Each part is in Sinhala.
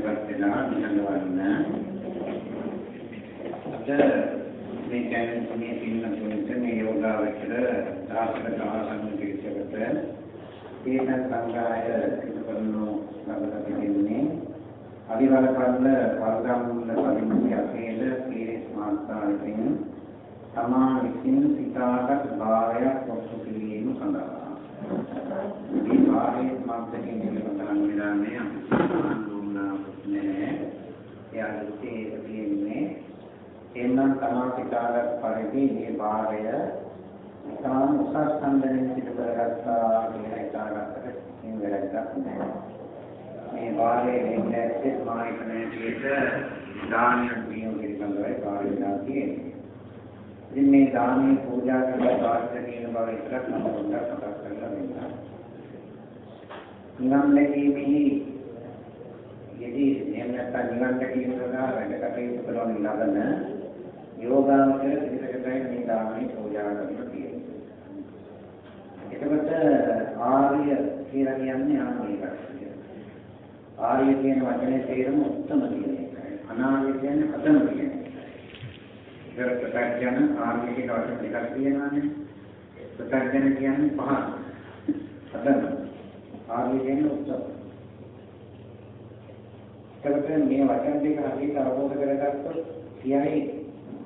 දැන්පත් වෙලා නිහඬවන්න. අද මේ කියන්නේ මේ පින්න තුනට මේ යෝගාවචර සාසන ආසන්න පිළිසකට තේන සංගාය ඉදපරණෝ ලබලා තිබෙන්නේ අවිවලපන්න වර්ගම්මුල පරිමුඛය අපේද පීරිස් මාත්‍රාවෙන් තමා විසින් සිතාගත් භාවයක් ඔප්පු කිරීම සඳහා මේ භාවයේ මාත්‍රකින් නිරතන විලාමය අනුන්නා පුස්නේ යාළුතේ තියෙන්නේ එන්නම් තමා සිතාගත් පරිදි මේ භාවය ඉතාම උසස් සම්බන්ධයෙන් සිදු කරගත්තා කියලා හිතාගත්තට මේ වැරද්දක් නෑ මේ වාරයේ වෙන්නේ ඇත්තේ මා ඉක්මනට දානයක් දීම පිළිබඳවයි කාර්යලා තියෙන්නේ. ඉතින් මේ දානේ පූජා කරලා වාර්ථ කියන බව විතරක් මම පොඩ්ඩක් මතක් කරලා දෙන්නම්. නිවන් දැකීමෙහි යෙදී එහෙම නැත්නම් නිවන් දැකීම සඳහා වැඩ කටයුතු කරන ලබන යෝගාවචර පිළිසකටයි මේ දානේ පූජා කරන්න තියෙන්නේ. එතකොට ආර්ය කියලා කියන්නේ ආමේකයි. ආර්ය කියන වචනේ තේරුම උත්තම කියන එකයි. අනාර්ය කියන්නේ අතම කියන එකයි. ඉතර ප්‍රත්‍යඥ ආර්ය කියන වචන දෙකක් තියෙනවානේ. ප්‍රත්‍යඥ කියන්නේ පහන. අතම. ආර්ය කියන්නේ උත්තම. එතකොට මේ වචන දෙක හරියට අවබෝධ කරගත්තොත් කියයි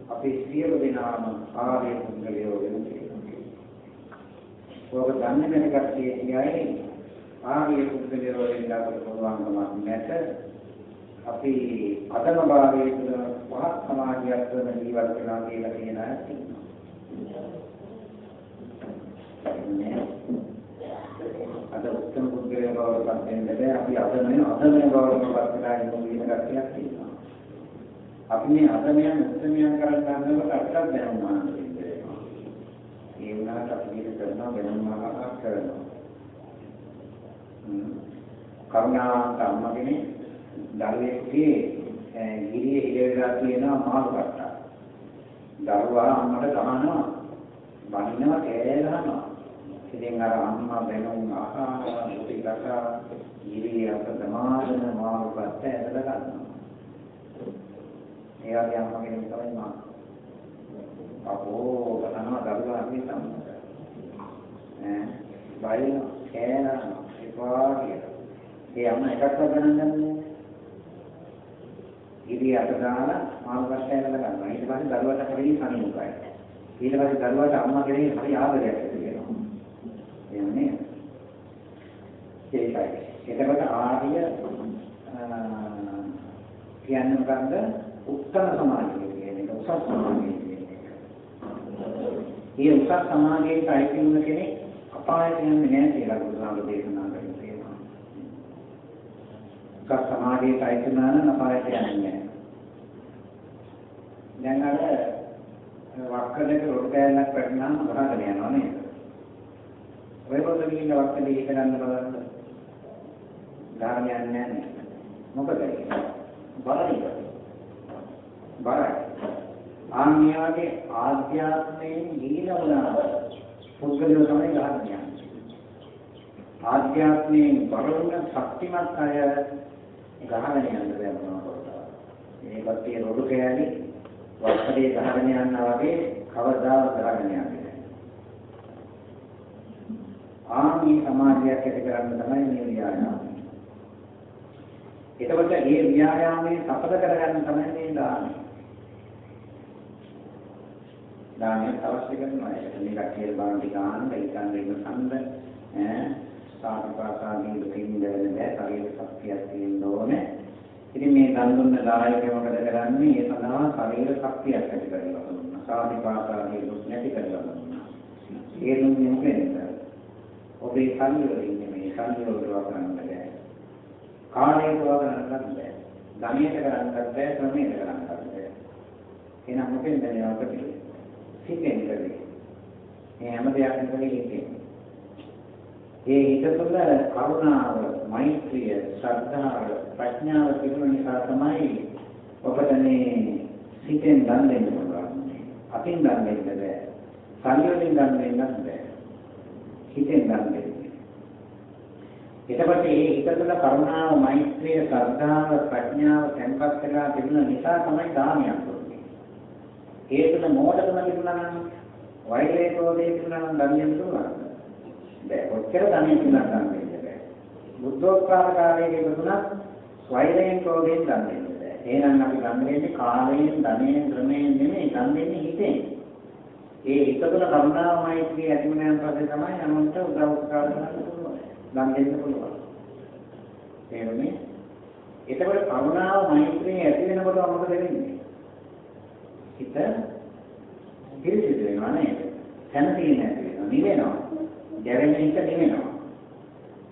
අපේ සියලු දෙනාම ආර්ය පුද්ගලයෝ වෙනවා. ඔබ දන්නේ නැති කට්ටිය කියයි ආර්ය පුද්ගලයෝ වෙන්න අපට පුළුවන්කමක් නැත. අපි අදම භාවයේ තුළ පහත් සමාජයක් කරන ජීවත් වෙනවා කියලා කියන අය අද උත්තම පුද්ගලයෝ බවට පත් වෙන්න බෑ. අපි අදම අදම බවට පත් වෙලා ඉන්න වෙන කට්ටියක් තියෙනවා. අපි මේ අදමයන් උත්තමයන් කරන් ගන්නකොට අපිට දැනුම් ගන්න වෙනවා. ඒ වුණාට අපි මේක කරනවා දැනුම් ගන්නවක් කරනවා. කරුණාන්ත අම්ම කෙනෙක් දරුවෙක්ගේ ගිරියේ ඉලෙලා තියෙනවා මාළු කට්ටා. දරුවා අම්මට ගහනවා. බනිනවා කෑ ගහනවා. ඉතින් අර අම්මා බැනුම් අහනවා මුටි කතා ගිරියේ අපදමාදන මාළු කට්ට ඇදලා ගන්නවා. ඒ වගේ අම්ම කෙනෙක් තමයි මම. අපෝ ගහනවා දරුවා අපි සම්මත. ඈ බයින කෑ එපා කියලා. ඒ අම්ම එකක්වත් ගණන් ගන්නේ ඉතින් අත දාලා මාළු කට්ටය කරලා ගන්නවා. ඊට පස්සේ දරුවාට හරිය සනීපයි. ඊට පස්සේ දරුවාට අම්මා කෙරෙහි හරි ආදරයක් ඇති වෙනවා. එන්නේ ඒකයි. එතකොට ආර්ය කියන්නේ මොකද්ද? උත්තර සමාජය කියන එක උසස් සමාජය කියන එක. මේ උසස් සමාජයේ අයිති වුණ කෙනෙක් අපායට යන්නේ නැහැ කියලා බුදුහාමුදුරුවෝ දේශනා කරනවා. උසස් සමාජයේ අයිති නම් අපායට යන්නේ නැහැ. දැන් අර වක්කලක රොඩ කෑල්ලක් වැටුනම ගහගෙන යනවා නේද? ඔය පොත ගිහින් වක්කලේ එක ගන්න බලන්න. ගහගෙන යන්නේ නැහැ. මොකද ඒක? බලයි. බලයි. ආන්‍යගේ ආධ්‍යාත්මයෙන් ගිහින වුණා. පුද්ගලයෝ තමයි ගහගෙන යන්නේ. ආධ්‍යාත්මයෙන් බරුණ ශක්තිමත් අය ගහගෙන යන්න බෑ මොනවද? ඒකත් ඒ රොඩු කෑලි වස්ත්‍රයේ ගහගෙන යනවා වගේ කවදාවත් ගහගෙන යන්නේ නැහැ. ආමී සමාජයක් ඇති කරන්න තමයි මේ ව්‍යායාමය. එතකොට මේ ව්‍යායාමයේ සඵල කරගන්න තමයි මේ දාන්නේ. දානය අවශ්‍ය කරනවා. ඒක මේ කටියේ බාන්ති ගන්න, ඉතින් ඉන්න සම්බ ඈ සාරපාසාදී දෙකින් දෙන්නේ නැහැ. ශරීර ශක්තියක් තියෙන්න ඕනේ. ඉතින් මේ දන් දුන්න දායකය මොකද කරන්නේ? ඒ සඳහා ශරීර ශක්තියක් ඇති කරගන්න ඕන. සාරපාසාදී දුක් නැති කරගන්න ඕන. ඒ දුන්නේ මොකෙන්ද? ඔබේ සංයෝගයෙන් මේ සංයෝගය කරන්න බෑ. කාණයට කරන්නත් බෑ. ධනියට කරන්නත් බෑ, ශ්‍රමයට කරන්නත් බෑ. එහෙනම් මොකෙන්ද මේ අපිට? සිතෙන් කරේ. මේ හැම දෙයක්ම කරේ හිතෙන්. ඒ හිත තුළ කරුණාව, මෛත්‍රිය, ශ්‍රද්ධාව, ප්‍රඥාව තිබුණ නිසා තමයි ඔබට මේ සිතෙන් දන් දෙන්න පුළුවන්. අතින් දන් දෙන්න බෑ. සංයෝගයෙන් දන් දෙන්නත් බෑ. හිතෙන් දන් දෙන්න. එතකොට මේ හිත තුළ කරුණාව, මෛත්‍රිය, ශ්‍රද්ධාව, ප්‍රඥාව තැන්පත් වෙලා තිබුණ නිසා තමයි දානයක් දුන්නේ. ඒ තුළ මෝඩකම තිබුණා නම්, වෛරය ක්‍රෝධය තිබුණා නම් දන්නේ පුළුවන්ද? බෑ. ඔච්චර ධනෙ තුනක් ගන්න බෑ. බුද්ධෝත්පාද කාලයේ තිබුණා වෛරයෙන් ක්‍රෝධයෙන් දන්නේ නැහැ. එහෙනම් අපි ගන්න වෙන්නේ කාලයෙන්, ධනයෙන්, ක්‍රමයෙන් නෙමෙයි ගන්න වෙන්නේ හිතෙන්. ඒ හිත තුළ කරුණාව මෛත්‍රිය ඇති වුණාන් පස්සේ තමයි අනුන්ට උදව් උපකාර කරන්න පුළුවන්. ගන්න දෙන්න පුළුවන්. තේරුණේ? එතකොට කරුණාව මෛත්‍රිය ඇති වෙනකොට මොකද වෙන්නේ? හිත පිරිසිදු වෙනවා නේද? සැනසීම ඇති වෙනවා, නිවෙනවා. ගැරෙන හිත නිවෙනවා.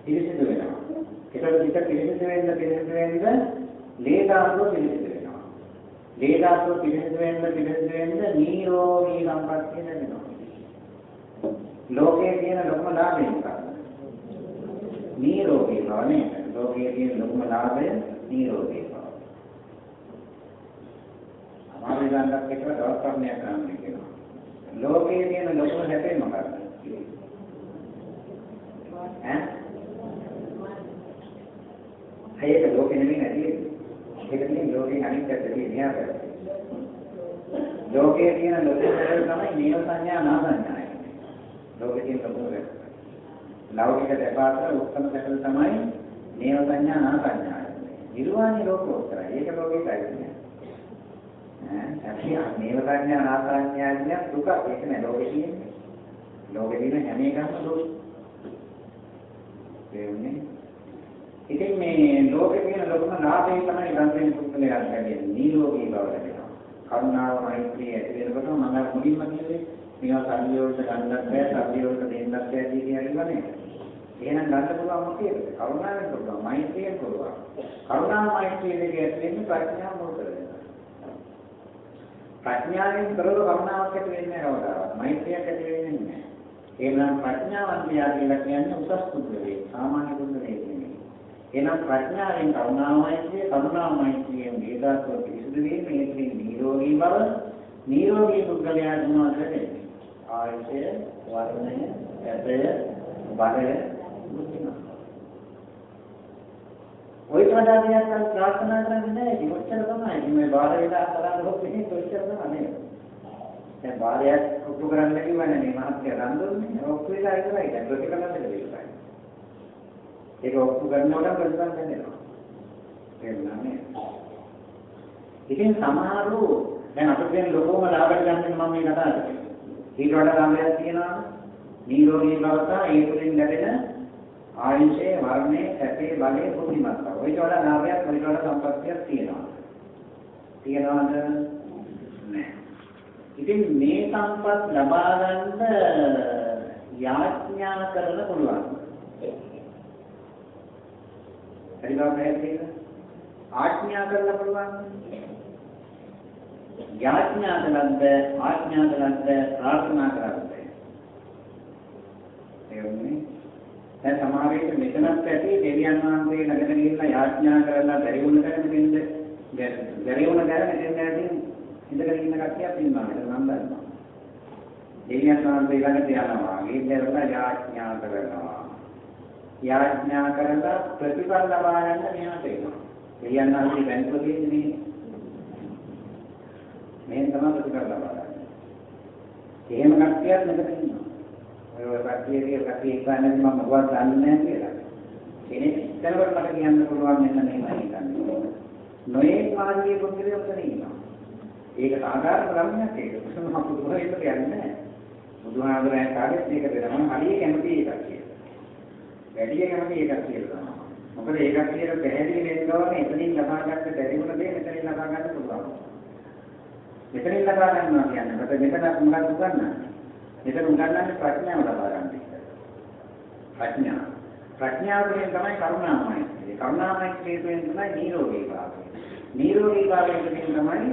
පිරිසිදු වෙනවා. ඒකට හිත පිරිසිදු වෙන්න පිරිසිදු වෙන්න ලේදාසුව පිරිසිදු වෙනවා. ලේදාසුව පිරිසිදු වෙන්න පිරිසිදු වෙන්න නිරෝගී සම්පත්තිය ලැබෙනවා. ලෝකයේ තියෙන ලොකුම ලාභය මොකක්ද? නිරෝගී බව නේද? ලෝකයේ තියෙන ලොකුම ලාභය නිරෝගී බව. අමාරු ගන්නක් එක්ක දවස් පරණයක් කරන්න කියනවා. ලෝකයේ තියෙන ලොකුම හැපේ මොකක්ද? ඈ ඒක ලෝකෙ නෙමෙයි නැති. ඒක තියෙන ලෝකෙන් අනිත් පැත්තට මෙහා පැත්තට. ලෝකයේ තියෙන ලොකු දෙයක් තමයි නේව සංඥා නා සංඥායි. ලෝකේ තියෙන ලොකු දෙයක්. ලෞකික දෙපාතර උත්තම දෙයක් තමයි නේව සංඥා නා සංඥායි. නිර්වාණි ලෝකෝත්තරයි. ඒක ලෝකේ කායිනේ. ඈ අපි නේව සංඥා නා සංඥායි දුක ඒක නේ ලෝකේ තියෙන්නේ. ලෝකේ තියෙන හැම එකක්ම දුක. තේරුණේ? ඉතින් මේ ලෝකේ තියෙන ලොකුම ලාභය තමයි ගන්ධයෙන් පුද්ගලයාට ලැබෙන්නේ නිරෝගී බව ලැබෙනවා. කරුණාව මෛත්‍රිය ඇති වෙනකොට මම මුලින්ම කියන්නේ මේවා සංයෝග ගන්නත් බෑ, සංයෝග දෙන්නත් බෑ කියන්නේ නේද? එහෙනම් ගන්න පුළුවන් මොකේද? කරුණාවෙන් පුළුවන්, මෛත්‍රියෙන් පුළුවන්. කරුණා මෛත්‍රිය දෙක ඇති වෙන්නේ ප්‍රඥාව මුල් කරගෙන. ප්‍රඥාවෙන් කරව කරුණාවක් ඇති වෙන්නේ නැහැ කවදාවත්. මෛත්‍රියක් ඇති වෙන්නේ නැහැ. එහෙනම් ප්‍රඥාවන්තයා කියලා කියන්නේ උසස් පුද්ගලයෙක්, සාමාන්‍ය පුද්ගලයෙක් නෙමෙයි. එහෙනම් ප්‍රඥාවෙන් කරුණාමයිත්‍ය කරුණාමයිත්‍යයෙන් වේදාත්ව පිසුදු වීම මේ නිරෝගී බව නිරෝගී පුද්ගලයාට මොනවද වෙන්නේ ආයතය වර්ණය ඇතය බලය බුද්ධිමත් ඔය වඩා දෙයක් ප්‍රාර්ථනා කරන්නේ නැහැ ඉතින් ඔච්චර තමයි මේ බාහිර වෙලා කරන්නේ කොහොමද ඔච්චර තමයි නේද දැන් බාහිරයක් කුතු කරන්න කිව්වනේ මේ මහත්ය රන් දුන්නේ ඔක්කො වෙලා ඉවරයි දැන් ප්‍රතිකලන්න දෙවිලා ඒක ඔප්පු කරනකොට ප්‍රතිඵල දැනෙනවා. තේරුණානේ? ඉතින් සමහරු දැන් අපිට දැන් ලොකෝම ලාභයට ගන්න මම මේ කතා කරන්නේ. ඊට වඩා ලාභයක් තියෙනවා. නිරෝගී බව සහ ඒ තුළින් ලැබෙන ආයුෂයේ වර්ණයේ සැපේ බලයේ බුද්ධිමත්තාව. ඔයිට වඩා ලාභයක් ඔයිට වඩා සම්පත්තියක් තියෙනවා. තියනවද? නැහැ. ඉතින් මේ සම්පත් ලබා ගන්න යාඥා කරන්න පුළුවන්. හරි බව පැහැදිලිද? ආඥා කරන්න පුළුවන්. යාඥා කළත් ආඥා කළත් ප්‍රාර්ථනා කරත් එන්නේ දැන් සමහර විට මෙතනත් ඇති දෙවියන් වහන්සේ ළඟට ගිහිල්ලා යාඥා කරලා බැරි වුණ තැන මෙතෙන්ද බැරි වුණ තැන මෙතෙන්ද ඇති ඉඳගෙන ඉන්න කට්ටියක් ඉන්නවා මෙතන මම දන්නවා දෙවියන් වහන්සේ ළඟට යනවා ගිහිල්ලා යාඥා කරනවා යාඥා කරලා ප්‍රතිඵල ලබා ගන්න මෙයාට එනවා. දෙයයන්ාගේ බැංකුවේ ඉන්නේ මේ තමයි ප්‍රතිඵල ලබා ගන්න. එහෙම කට්ටියක් මෙතන ඉන්නවා. ඔය කට්ටියගේ කට්ටිය එක්කන්නේ මම මොකවත් දන්නේ නැහැ කියලා. කෙනෙක් ඉතනකොට මට කියන්න පුළුවන් මෙන්න මේමයි කියන්නේ. නොයේ මාර්ගයේ පුද්ගලයෝ උතන ඉන්නවා. ඒක සාධාරණ ක්‍රමයක් ඒක. මම පුදුමයිට කියන්නේ නැහැ. බුදුහාමරයන් කාලෙත් මේක දෙනවා. හරිය කැමති එකක් කියලා. වැඩි කැමති එකක් කියලා. මොකද ඒකක් කියලා පැහැදිලි වෙන්න ඕනේ එතනින් ලබා ගන්න බැරි වුණ දේ මෙතනින් ලබා ගන්න පුළුවන්. මෙතනින් ලබා ගන්නවා කියන්නේ මොකද මෙතන මොකක්ද උගන්වන්නේ? මෙතන උගන්වන්නේ ප්‍රඥාව ලබා ගන්න එක. ප්‍රඥාව. ප්‍රඥාව තුළින් තමයි කරුණාමයි. ඒ කරුණාමයි ක්‍රියාවෙන් තමයි නිරෝගී භාවය. නිරෝගී භාවයෙන් තමයි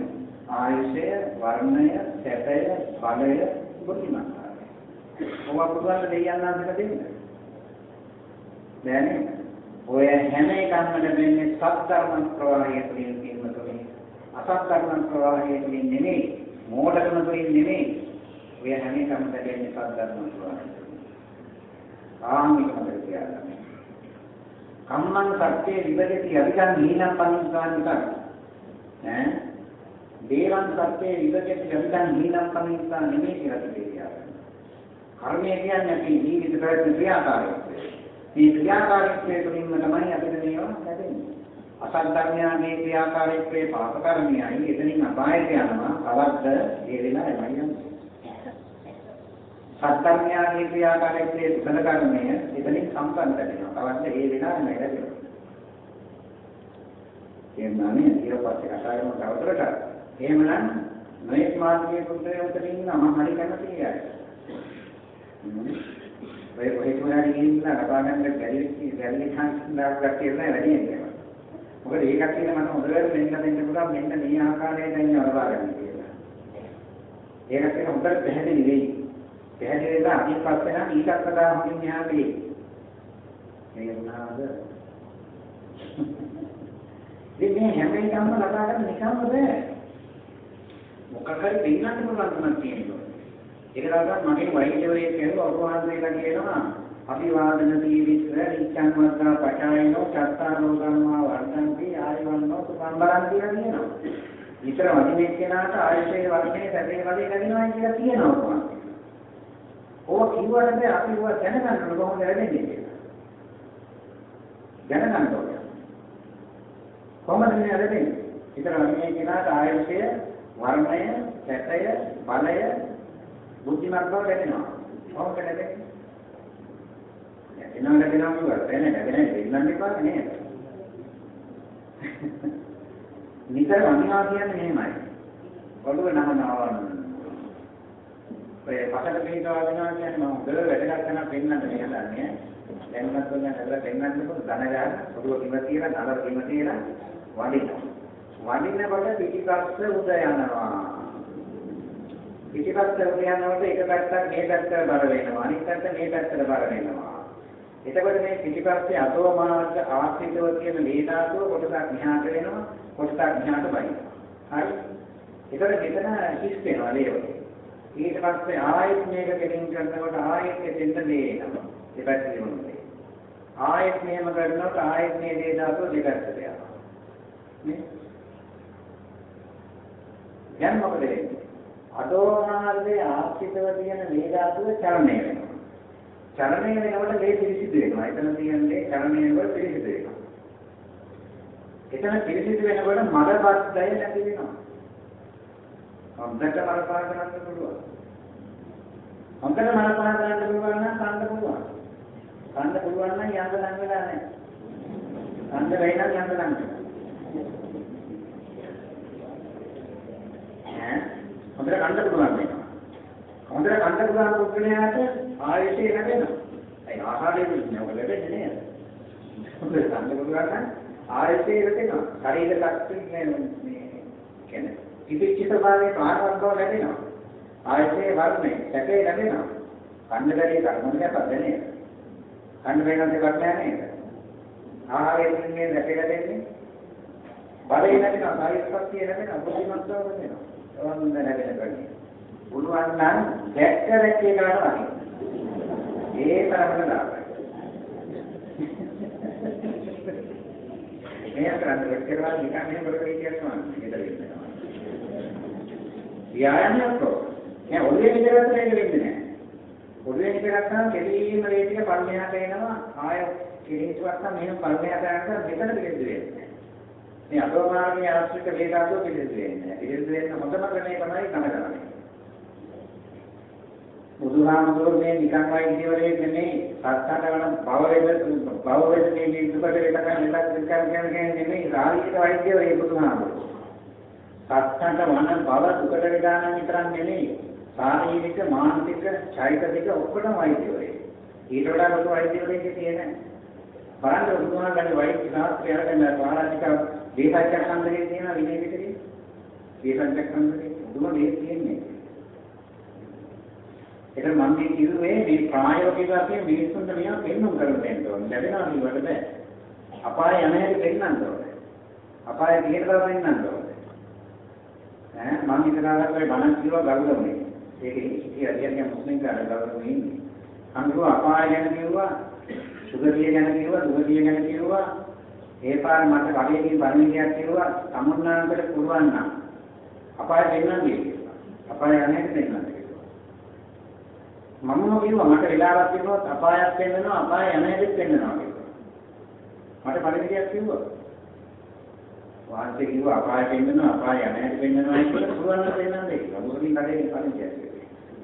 ආයුෂය, වර්ණය, සැපය, බලය, බුද්ධිමත්තාවය. ඔවා පුදුම දෙයයන් අතර දෙන්නේ. දැනේ ඔය හැම එකක්ම ලැබෙන්නේ සත්‍ධර්ම ප්‍රවාහය තුළින් පින්වතුනි අසත්‍ධර්ම ප්‍රවාහය තුළින් නෙමෙයි මෝඩකම තුළින් නෙමෙයි ඔය හැම එකක්ම ලැබෙන්නේ සත්‍ධර්ම ප්‍රවාහය ආමික මතක තියාගන්න කම්මං සත්‍යේ විභජති අධිකං හීනං පනිස්සාන්තං ඈ දේවං සත්‍යේ විභජති අධිකං හීනං පනිස්සාන් නෙමෙයි කියලා කියනවා. කර්මය කියන්නේ අපි ජීවිත ප්‍රයත්න ක්‍රියාකාරීත්වය. මේ ක්‍රියාකාරීත්වය තුළින්ම තමයි අපිට මේවා ලැබෙන්නේ. අසද්ධර්මයාගේ ක්‍රියාකාරීත්වයේ පාප කර්මයයි එතනින් අපායට යනවා. කවද්ද ඒ වෙලාවෙමයි යන්නේ. සත්කර්මයාගේ ක්‍රියාකාරීත්වයේ කුසල කර්මය එතනින් සම්පන්න වෙනවා. කවද්ද ඒ වෙලාවෙම ලැබෙනවා. එන්නානේ ඊට පස්සේ කතා කරමු තවදුරටත්. එහෙමනම් නොයෙක් මාර්ගයේ පුද්ගලයන් උතරින් නම හරි කැමතියි අය. ඔය කොහෙට හරි ගිහින් ලබා ගන්න බැරි බැරි chance දාගන්න කියලා වැඩි වෙනවා. මොකද ඒකත් කියන මට හොඳට මෙන්න දෙන්න පුළුවන් මෙන්න මේ ආකාරයෙන් දැන් ලබා ගන්න කියලා. ඒකත් කියන හොඳට පැහැදිලි වෙයි. පැහැදිලි වෙලා අනිත් පස්සේ නම් ඊටත් වඩා හොඳින් එහා වෙයි. මේ වුණාද? ඉතින් මේ හැම එකක්ම ලබා ගන්න නිකම්ම බෑ. මොකක් හරි දෙන්නත් පුළුවන් තුනක් තියෙනවා. ඒක තමයි මගේ වෛද්‍යවරයෙක් කියනවා ඔබ වහන්සේලා කියනවා අභිවාදන දීවිස්ස නිච්ඡං වද්දා පචායනෝ චත්තාරෝ ධම්මා වර්ධන්ති ආයවන්නෝ සම්බරන් කියලා කියනවා. විතර වදිනේ කෙනාට ආයශයේ වර්ධනේ සැපේ වදේ ලැබෙනවා කියලා කියනවා කොහොමද? ඕක කිව්වට අපි ඒවා දැනගන්න ඕන කොහොමද ලැබෙන්නේ කියලා. දැනගන්න ඕනේ. කොහොමද මේ ලැබෙන්නේ? විතර වදිනේ කෙනාට ආයශය වර්ණය, සැපය, බලය, බුද්ධිමත් බව ලැබෙනවා. කොහොමද ලැබෙන්නේ? එනවා ලැබෙනවා කියුවා දැන ලැබෙන්නේ දෙන්නන් එපා නේද? නිතර අනිවා කියන්නේ මෙහෙමයි. ඔළුව නමනවා. ඔය පකට පිටවා වෙනවා කියන්නේ මම හොඳ වැඩක් කරන පෙන්නන්න මේ හදන්නේ. දැන්වත් ඔන්න හදලා පෙන්නන්න පුළුවන් ධන ගන්න ඔළුව කිම තියලා නලර කිම තියලා වඩිනවා. වඩිනකොට පිටිපස්ස උද යනවා. පිටිපස්ස උද යනකොට එක පැත්තක් මේ පැත්තට බර වෙනවා. අනිත් පැත්ත මේ පැත්තට බර වෙනවා. එතකොට මේ පිටිපස්සේ අතෝ මාර්ග ආශ්‍රිතව තියෙන මේ ධාතුව කොටසක් මෙහාට වෙනවා කොටසක් මෙහාට බහිනවා හරි එතකොට මෙතන හිස් වෙනවා නේද ඊට පස්සේ ආයෙත් මේක ගෙලින් කරනකොට ආයෙත් එතෙන්ද මේ එනවා දෙපැත්තේ මොනවද ආයෙත් මෙහෙම කරනකොට ආයෙත් මේ දේ ධාතුව දෙපැත්තට යනවා නේ දැන් මොකද වෙන්නේ අතෝ මාර්ගයේ ආශ්‍රිතව තියෙන මේ ධාතුව චලනය වෙනවා චලනය වෙනකොට මේ පිරිසිදු වෙනවා. එතන කියන්නේ චලනය වෙනකොට පිරිසිදු වෙනවා. එතන පිරිසිදු වෙනකොට මලබත්ය නැති වෙනවා. හොඳට මලපාන කරන්න පුළුවන්. හොඳට මලපාන කරන්න පුළුවන් නම් කන්න පුළුවන්. කන්න පුළුවන් නම් යන්න ලඟ වෙලා නැහැ. කන්න වෙයි නම් යන්න ලඟ ඈ හොඳට කන්න පුළුවන් වෙනවා. හොඳට කන්න පුළුවන් පුද්ගලයාට ආයතේ ලැබෙනවා. ඒ ආහාරය දෙන්නේ ඔය ලැබෙන්නේ නේද? හොඳට කන්න පුළුවන් නම් ආයතේ ලැබෙනවා. ශරීර ශක්තිය මේ කියන්නේ ඉදිච්ච ස්වභාවයේ පාරවක් බව ලැබෙනවා. ආයතේ වර්ණය සැපේ ලැබෙනවා. කන්න බැරි කර්මයක් පදන්නේ. කන්න බැරි නම් දෙයක් නේද? ආහාරයෙන් මේ සැපේ ලැබෙන්නේ. බලය ලැබෙනවා. ශරීර ශක්තිය ලැබෙනවා. බුද්ධිමත්ව ලැබෙනවා. ඒවන් ලැබෙන කන්නේ. පුළුවන් නම් දැක්ක දැක්ක එකට වගේ. ඒ තරමට ලාභයි. මේ කරන්නේ කරලා නිකන් එහෙම කරගෙන කියනවා නේද වෙන්නේ. ව්‍යායාමයක් කරෝ. නෑ ඔළුවේ විතරක් නෙවෙයි වෙන්නේ නෑ. ඔළුවේ විතරක් නම් කෙලින්ම මේ ටික පල්ලෙහාට එනවා ආය කෙලින්ටවත් නම් මෙහෙම පල්ලෙහාට යනකොට මෙතන පිළිදෙ වෙන්නේ. මේ අතෝමාර්ගයේ ආශ්‍රිත වේදාසෝ පිළිදෙ වෙන්නේ. පිළිදෙ වෙන්න හොඳම ක්‍රමය තමයි කනගරන්නේ. බුදුහාමුදුරුවෝ මේ නිකන් වෛද්‍යවරයෙක් නෙමෙයි සත්‍යයට වන බව වේද බව වේද මේ විදුකට වෙනකන් ඉලක්ක විකාර කියන්නේ නෙමෙයි ශාරීරික වෛද්‍යවරයෙක් බුදුහාමුදුරුවෝ සත්‍යයට වන බව දුකට විදානම් විතරක් නෙමෙයි ශාරීරික මානසික චෛතසික ඔක්කොම වෛද්‍යවරයෙක් ඊට වඩා ලොකු වෛද්‍යවරයෙක් තියෙන බලන්න බුදුහාමුදුරුවෝ වෛද්‍ය ශාස්ත්‍රය අරගෙන පාරාජික දේශාචක් සම්බන්ධයෙන් තියෙන විනය විතරේ දේශාචක් සම්බන්ධයෙන් බුදුම දේ තියෙන්නේ ඒක මම මේ කිව්වේ මේ ප්‍රායෝගික වශයෙන් මිනිස්සුන්ට මේවා පෙන්වන්න කරන්න දෙන්න ඕනේ. ලැබෙනවා නිවට බෑ. අපාය යන හැටි පෙන්වන්න ඕනේ. අපාය තියෙන බව පෙන්වන්න ඕනේ. ඈ මම හිතනවා ඔය බණ කිව්වා ගරුදමනේ. ඒක කියන්නේ මුස්ලිම් කාරය ගරුදමනේ ඉන්නේ. අනුව අපාය ගැන කිව්වා සුගතිය ගැන කිව්වා, දුගතිය ගැන කිව්වා. ඒ පාර මට කඩේකින් පරිණිතියක් කිව්වා. සමුන්නාන්තට පුළුවන් නම් අපාය දෙන්නම් කියලා. අපාය යන්නේ දෙන්නම් කියලා. මම කිව්වා මට වෙලාවක් තිබුණොත් අපායක් වෙන්නනවා, අපාය යන හැටිත් වෙන්නනවා කියලා. මට පරිණිතියක් කිව්වා. වාන්සේ කිව්වා අපාය වෙන්නනවා, අපාය යන හැටි වෙන්නනවා කියලා පුළුවන් නම් දෙන්නම් කියලා. මොකදින් කඩේකින් පරිණිතියක් කිව්වා.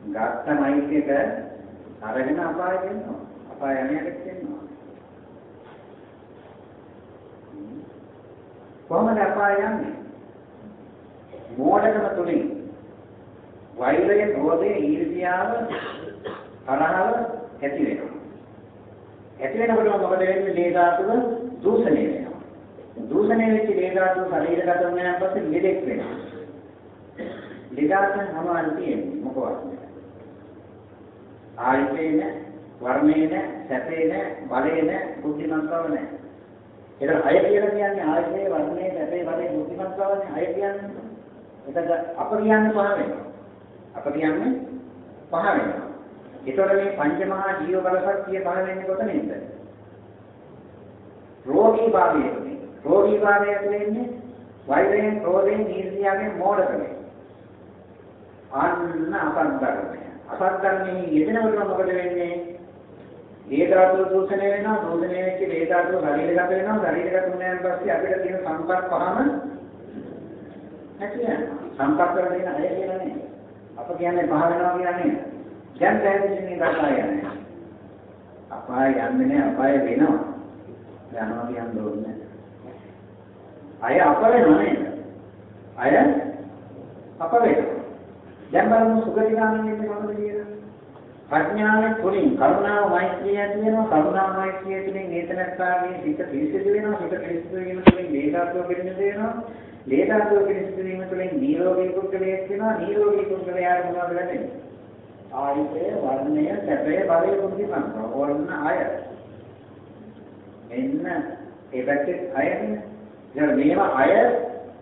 ගත්ත මයික් එක අරගෙන අපාය වෙනවා. අපාය යන හැටිත් වෙනවා. කොහොමද අපාය යන්නේ? මෝඩකම තුලින් වෛරය, ක්‍රෝධය, ඊර්ෂ්‍යාව, තරහව ඇති වෙනවා. ඇති වෙනකොට මොකද වෙන්නේ? ලේ ධාතුව දූෂණය වෙනවා. දූෂණය වෙච්ච ලේ ධාතුව ශරීරගත වුණාන් පස්සේ ලෙඩෙක් වෙනවා. ලෙඩාසන් සමාන තියෙන්නේ මොකවත් ආයතේ නැහැ, වර්ණේ නැහැ, සැපේ නැහැ, බලේ නැහැ, බුද්ධිමත් බව නැහැ. ඒක අය කියලා කියන්නේ ආයතේ වර්ණේ සැපේ බලේ බුද්ධිමත් බවනේ අය කියන්නේ. එතකොට අප කියන්නේ පහ වෙනවා. අප කියන්නේ පහ වෙනවා. ඒතකොට මේ පංචමහා ජීව බල ශක්තිය පහ වෙන්නේ කොතනින්ද? රෝගී භාවයේදී. රෝගී භාවය කියන්නේ වෛරයෙන්, ක්‍රෝධයෙන්, ඊර්ෂ්‍යාවෙන් මෝඩකමෙන්. අන්න අපන්තරණය. අපන්තරණයේ යෙදෙනකොට මොකද වෙන්නේ? ඒ ධාතුව දූෂණය වෙනවා, දූෂණය වෙච්ච ඒ ධාතුව ශරීරගත වෙනවා, ශරීරගත වුණාන් පස්සේ අපිට තියෙන සම්පත් පහම නැති වෙනවා. සම්පත් වල දෙන අය කියලා නේ. අප කියන්නේ පහ වෙනවා කියන්නේ. දැන් පැහැදිලි මේ කතා යන්නේ. අපාය යන්නේ නැහැ, අපාය වෙනවා. යනවා කියන්න ඕනේ. අය අප වෙනවා නේද? අය අප වෙනවා. දැන් බලමු සුගතිගාමී වෙන්නේ කොහොමද කියලා. ප්‍රඥාවෙන් තුලින් කරුණාව මෛත්‍රිය ඇති වෙනවා. කරුණාව මෛත්‍රිය තුලින් හේතනත්තාගේ සිත පිරිසිදු වෙනවා. සිත පිරිසිදු වීම තුලින් වේදාත්ව පිරිසිදු වෙනවා. වේදාත්ව පිරිසිදු වීම තුලින් නිරෝගී කුක්කලයක් වෙනවා. නිරෝගී කුක්කලයාට මොනවද ලැබෙන්නේ ආයතය වර්ණය සැපය බලය බුද්ධිමත් ඕන්න අය. එන්න ඒ පැත්තේ අයනේ. දැන් මේවා අය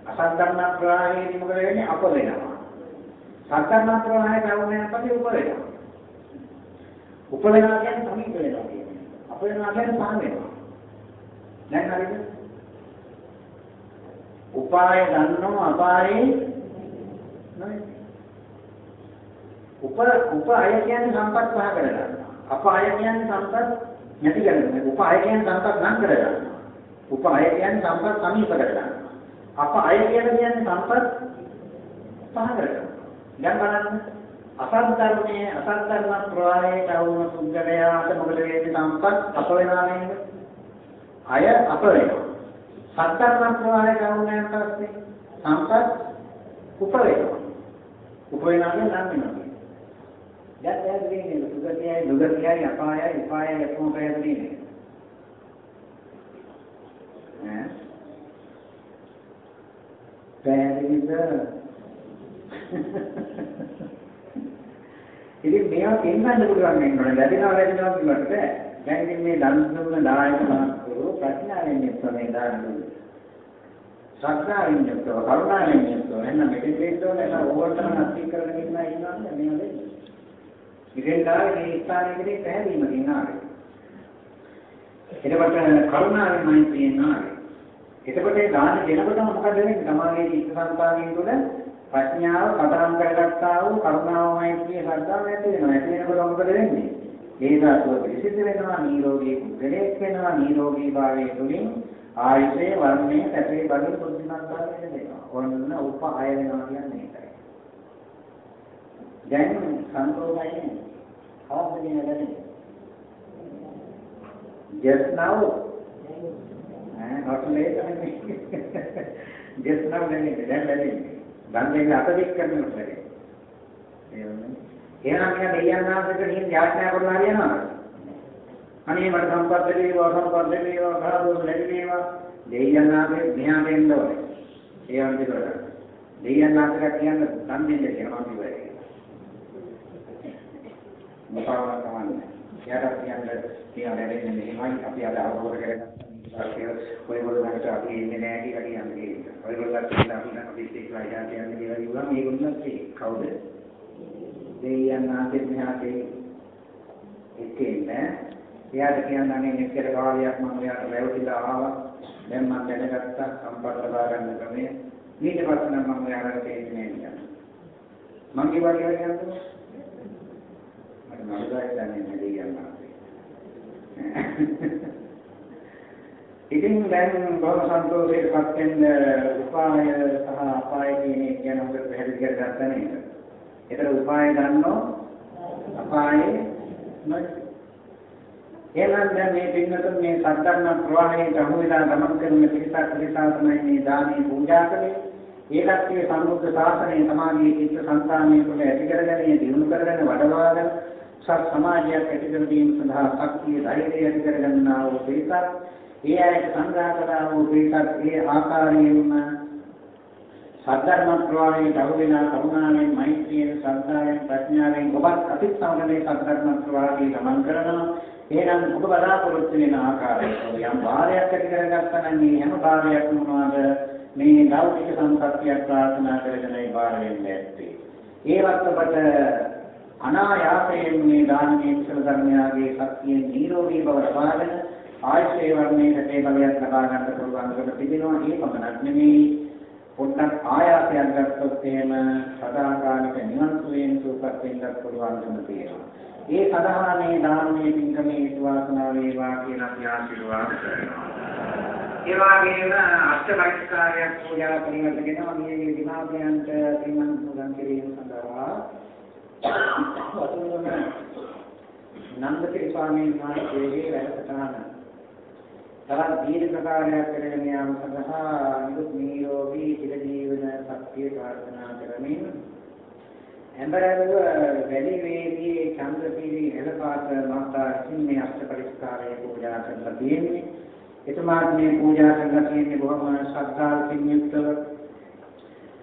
අසංකරණ ප්‍රවාහයේදී මොකද වෙන්නේ අප වෙනවා සත්කරණ ප්‍රවාහයට අවුමෙන් පස්සේ උප වෙනවා උපවෙනවා කියන්නේ සමීප වෙනවා කියන්නේ. අප වෙනවා කියන්නේ පහ වෙනවා. දැන් හරිද? උපාය ගන්නව අපායේ නෑ. උප උපාය කියන්නේ සම්පත් පහ කරගන්නවා. අපාය කියන්නේ සම්පත් නැති කරගන්නවා. උපාය කියන්නේ සම්පත් නම් කරගන්නවා. උපාය කියන්නේ සම්පත් සමීප කරගන්නවා. අපාය කියන්නේ සම්පත් පහ කරගන්නවා. දැන් බලන්න අසත් ධර්මයේ අසත් ධර්ම ප්‍රවාහයට අවුන පුද්ගලයාට මොකද වෙන්නේ සම්පත් අප වෙනවා නේද? අය අප වෙනවා. සත් ධර්ම ප්‍රවාහයට අවුනයන් පස්සේ සම්පත් උප වෙනවා. උප වෙනවා නම් වෙනවා. දැන් දැන් දෙන්නේ සුගතියයි දුගතියයි අපායයි උපායයි එකම ප්‍රයත්නේ. ඈ පැහැදිලිද? ඉතින් මේවා පෙන්වන්න පුළුවන් වෙනවා. ලැබෙනවා ලැබෙනවා කියවට බෑ. දැන් ඉතින් මේ දන් දුන්න දායක මහත්වරු ප්‍රඥාවෙන් යුක්ත මේ දාන දුන්නේ. ශ්‍රද්ධාවෙන් යුක්තව කරුණාවෙන් යුක්තව එන්න මෙතෙන් දෙන්න ඕනේ නේද? ඕවර්තන නැති කරගෙන ඉන්න ඉන්නවා මේ වෙන්නේ. ඉතින් දායේ මේ ස්ථානයේදී පැහැදීමකින් ආවේ. එතකොට කරුණාවෙන් මෛත්‍රියෙන් ආවේ. එතකොට ඒ දාන දෙනකොටම මොකද වෙන්නේ? සමාගයේ ඉස්ස සංකාරයෙන් තුළ ප්‍රඥාව කතරම් කරගත්තා වූ කරුණාව මෛත්‍රිය ශ්‍රද්ධාව ඇති වෙනවා. ඇති වෙනකොට මොකද වෙන්නේ? ඒ ධාතුව පිරිසිදු වෙනවා, නිරෝගී කුසලයක් වෙනවා, නිරෝගී භාවයේ තුලින් ආයතේ වර්ණයේ සැපේ බලන බුද්ධිමත් භාවය වෙනවා. ඔන්න උපආය වෙනවා කියන්නේ ඒකයි. දැන් සන්තෝෂයි කවද්ද කියන්නේ? just now eh not later just now නෙමෙයි දැන් ලැබෙන්නේ දන් දෙන්න අත දෙක් කරනකොට බැරි. එහෙනම් මෙයා දෙයයන් ආසකට නිහින් යාඥා කරලා හරියනවා. අනේ මට සම්පත් ලැබේවා සම්පත් ලැබේවා භාගෝස් ලැබේවා දෙයයන් ආසේ මෙහා දෙන්න ඕනේ. ඒ වගේ කරලා. දෙයයන් ආසකට කියන්න දන් දෙන්න කියලා මම කිව්වා. මොකක්ද කමන්නේ. එයාට කියන්නේ තියා ලැබෙන්නේ මෙහෙමයි අපි අද අවබෝධ කරගත්තා. ඔයගොල්ලන්ට අපි ඉන්නේ නැහැ කියලා කියන්නේ. ඔයගොල්ලන්ට කියලා අපි නම් අපි ඒක වයියා කියන්නේ කියලා කිව්වම මේගොල්ලන්ට ඒ කවුද? දෙයයන් ආසේ මෙහාට එක්කෙන්න එයාට කියන්නේ අනේ මෙච්චර කාලයක් මම එයාට රැවටිලා ආවා. දැන් මම දැනගත්තා සම්පත් ලබා ගන්න ක්‍රමය. ඊට පස්සේ නම් මම එයාට තේරෙන්නේ නැහැ. මම කිව්වා කියලා කියන්නේ මට නඩුදායි දන්නේ නැහැ කියනවා. ඉතින් දැන් බොහොම සන්තෝෂයටපත් වෙන්න උපාය සහ අපාය කියන එක ගැන හොඳට පැහැදිලි කරගත්තා නේද? ඒතර උපාය දන්නෝ අපායේ නැති. එහෙනම් දැන් මේ පින්නතුන් මේ සත්‍යඥ ප්‍රවාහයට අහු වෙලා ගමන් කරන පිටසක් නිසා තමයි මේ දානේ පූජා කළේ. ඒකත් මේ සම්බුද්ධ ශාසනයේ සමාධියේ චිත්ත සංස්කාරණය තුළ ඇති කරගෙන දිනු කරගෙන වඩවාගෙන සත් සමාජයක් ඇති කර ගැනීම සඳහා ශක්තිය ධෛර්යය ඇති කරගන්නා වූ පිටසක් ඒ අයට සංග්‍රහ කළා වූ පිටසක් ඒ ආකාරයෙන්ම සද්ධර්ම ප්‍රවාහයේ දහුවෙනා කරුණාවෙන් මෛත්‍රියෙන් ශ්‍රද්ධාවෙන් ප්‍රඥාවෙන් ඔබත් අපිත් සමග මේ සද්ධර්ම ප්‍රවාහයේ ගමන් කරනවා. එහෙනම් ඔබ බලාපොරොත්තු වෙන ආකාරයට යම් භාරයක් ඇති කරගත්තා නම් මේ හැම භාරයක්ම මොනවාද? මේ ලෞකික සම්පත්තියක් ප්‍රාර්ථනා කරගෙනයි භාර වෙන්නේ ඇත්තේ ඒවත් ඔබට අනායාසයෙන් මේ දානමය කුසල ධර්මයාගේ ශක්තියෙන් නිරෝගී බව ලබාගෙන ආයශේ වර්ණයේ හැටේ බලයක් ලබා ගන්න පුළුවන්කම තිබෙනවා ඒ පමණක් නෙමෙයි පොඩ්ඩක් ආයාසයක් ගත්තොත් එහෙම සදාකාලික නිවන් සුවයෙන් සූපත් වෙන්නත් පුළුවන්කම තියෙනවා. ඒ සඳහා මේ දානමය පින්කමේ විශ්වාසනා වේවා කියලා අපි ආශිර්වාද කරනවා. ඒ වගේම අෂ්ටපරිස්කාරයක් පූජා කරනකොට මේ විනාදයන්ට පින්නම් පුදන් කිරීම සඳහා වතුරුම නන්දපිරි ස්වාමීන් වහන්සේගේ වැඩසටහන තවත් දීර්ඝ කාලයක් කරගෙන යාම සඳහා නිරුත් නිරෝගී චිර ජීවන ශක්තිය ප්‍රාර්ථනා කරමින් ඇඹරව වැලි වේදියේ චන්ද්‍රපීරි එළපාත මාතා සින්නේ අෂ්ට පරිස්කාරය පූජා කරලා තියෙන්නේ. එතුමාත් මේ පූජා කරලා තියෙන්නේ බොහොම ශ්‍රද්ධාවකින් යුක්තව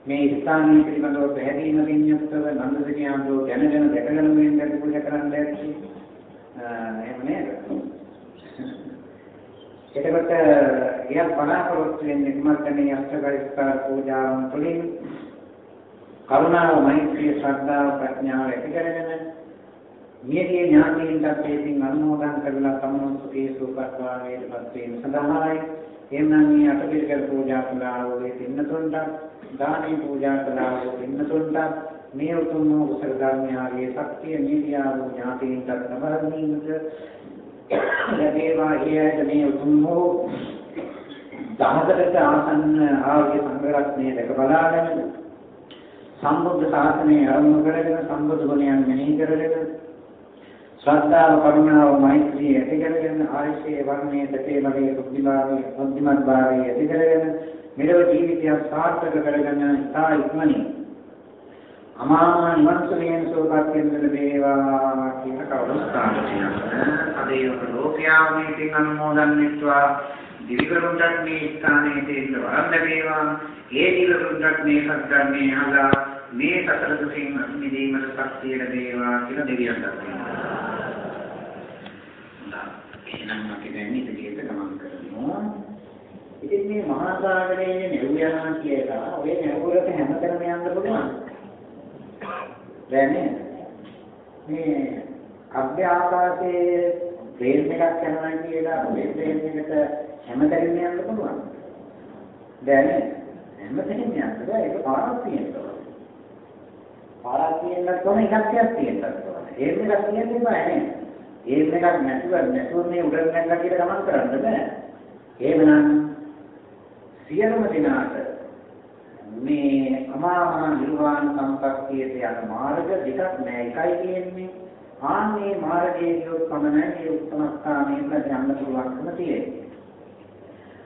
මේ ස්ථානීය පිළිබඳව පැහැදීමකින් යුක්තව නන්දදිනියන්දෝ දැනගෙන දැකගෙන මේ පූජා කරන්න ඇති. එහෙම නේද? එතකොට එයක් බලාපොරොත්තු වෙන්නේ කුමක්ද මේ අෂ්ටකරිස්කාර පූජාවන් තුළින්? කරුණාව මෛත්‍රිය ශ්‍රද්ධාව ප්‍රඥාව ඇති කරගෙන මියගේ ඥාතීන්ට තේසින් අනුමෝදන් කරලා සම්මුතිය සූපත්වා වේදපත් වීම සඳහායි. එම්නම් මේ අටපිරිකර පූජා කළා වූ ඒ පින්නතුන්ට දානී පූජා කළා වූ පින්නතුන්ට මේ උතුම් වූ කුසල ධර්මයාගේ ශක්තිය නිදියා වූ ඥාතීන්ට ලබාදීමට ලැබේවා ඒ මේ උතුම් වූ දහතරට ආසන්න ආර්ය සංඝරත්නය දැක බලාගෙන සම්බුද්ධ ශාසනය ආරම්භ කරගෙන සම්බුද්ධ ගුණයන් මෙනෙහි කරගෙන ශ්‍රද්ධාව කරුණාව මෛත්‍රිය ඇති කරගෙන ආයශේ වර්ණයේ තේ වගේ බුද්ධිභාවයේ බුද්ධිමත් භාවයේ ඇති කරගෙන මෙලොව ජීවිතය සාර්ථක කරගෙන ඉතා ඉක්මනින් අමා නිවන් සුවයෙන් සෝපත් වෙන්න ලැබේවා කියන කවුරුත් ප්‍රාර්ථනා අදේ ලෝකයා මේකින් අනුමෝදන් වෙත්වා. දිවිවරුන්ට මේ ස්ථානයේ තේන්න වරන් ලැබේවා ඒ දිවිවරුන්ට මේ සත්‍යන්නේ අහලා මේ සතර දුකින් මිදීමට ශක්තිය ලැබේවා කියලා දෙවියන් දක්වනවා එහෙනම් අපි දැන් ඉදිරියට ගමන් කරමු. ඉතින් මේ මහා සාගරයේ නෙව් යනවා කියලා. ඔය නෙව්වලට හැමතැනම යන්න පුළුවන් දැනේ මේ අභ්‍ය ආකාශයේ ට්‍රේන් එකක් යනවා කියලා ඔය ට්‍රේන් එකට හැමතැනම යන්න පුළුවන්. දැනේ හැමතැනම යන්න බෑ ඒක පාරක් තියෙනවා. පාරක් තියෙන්නත් ඕන එකක් තියෙන්නත් ඕන. ඒත් එකක් තියෙන්න බෑ නේ. ඒත් එකක් නැතුව නැතුව මේ උඩට නැගලා කියලා ගමන් කරන්න බෑ. එහෙමනම් සියලුම දිනාට මේ අමාමහ නිර්වාණ සම්පත්තියට යන මාර්ග දෙකක් නෑ. එකයි තියෙන්නේ ආන්නේ මාර්ගයේ ගියොත් පමණයි මේ උත්තම ස්ථානයට යන්න පුළුවන්කම තියෙන්නේ.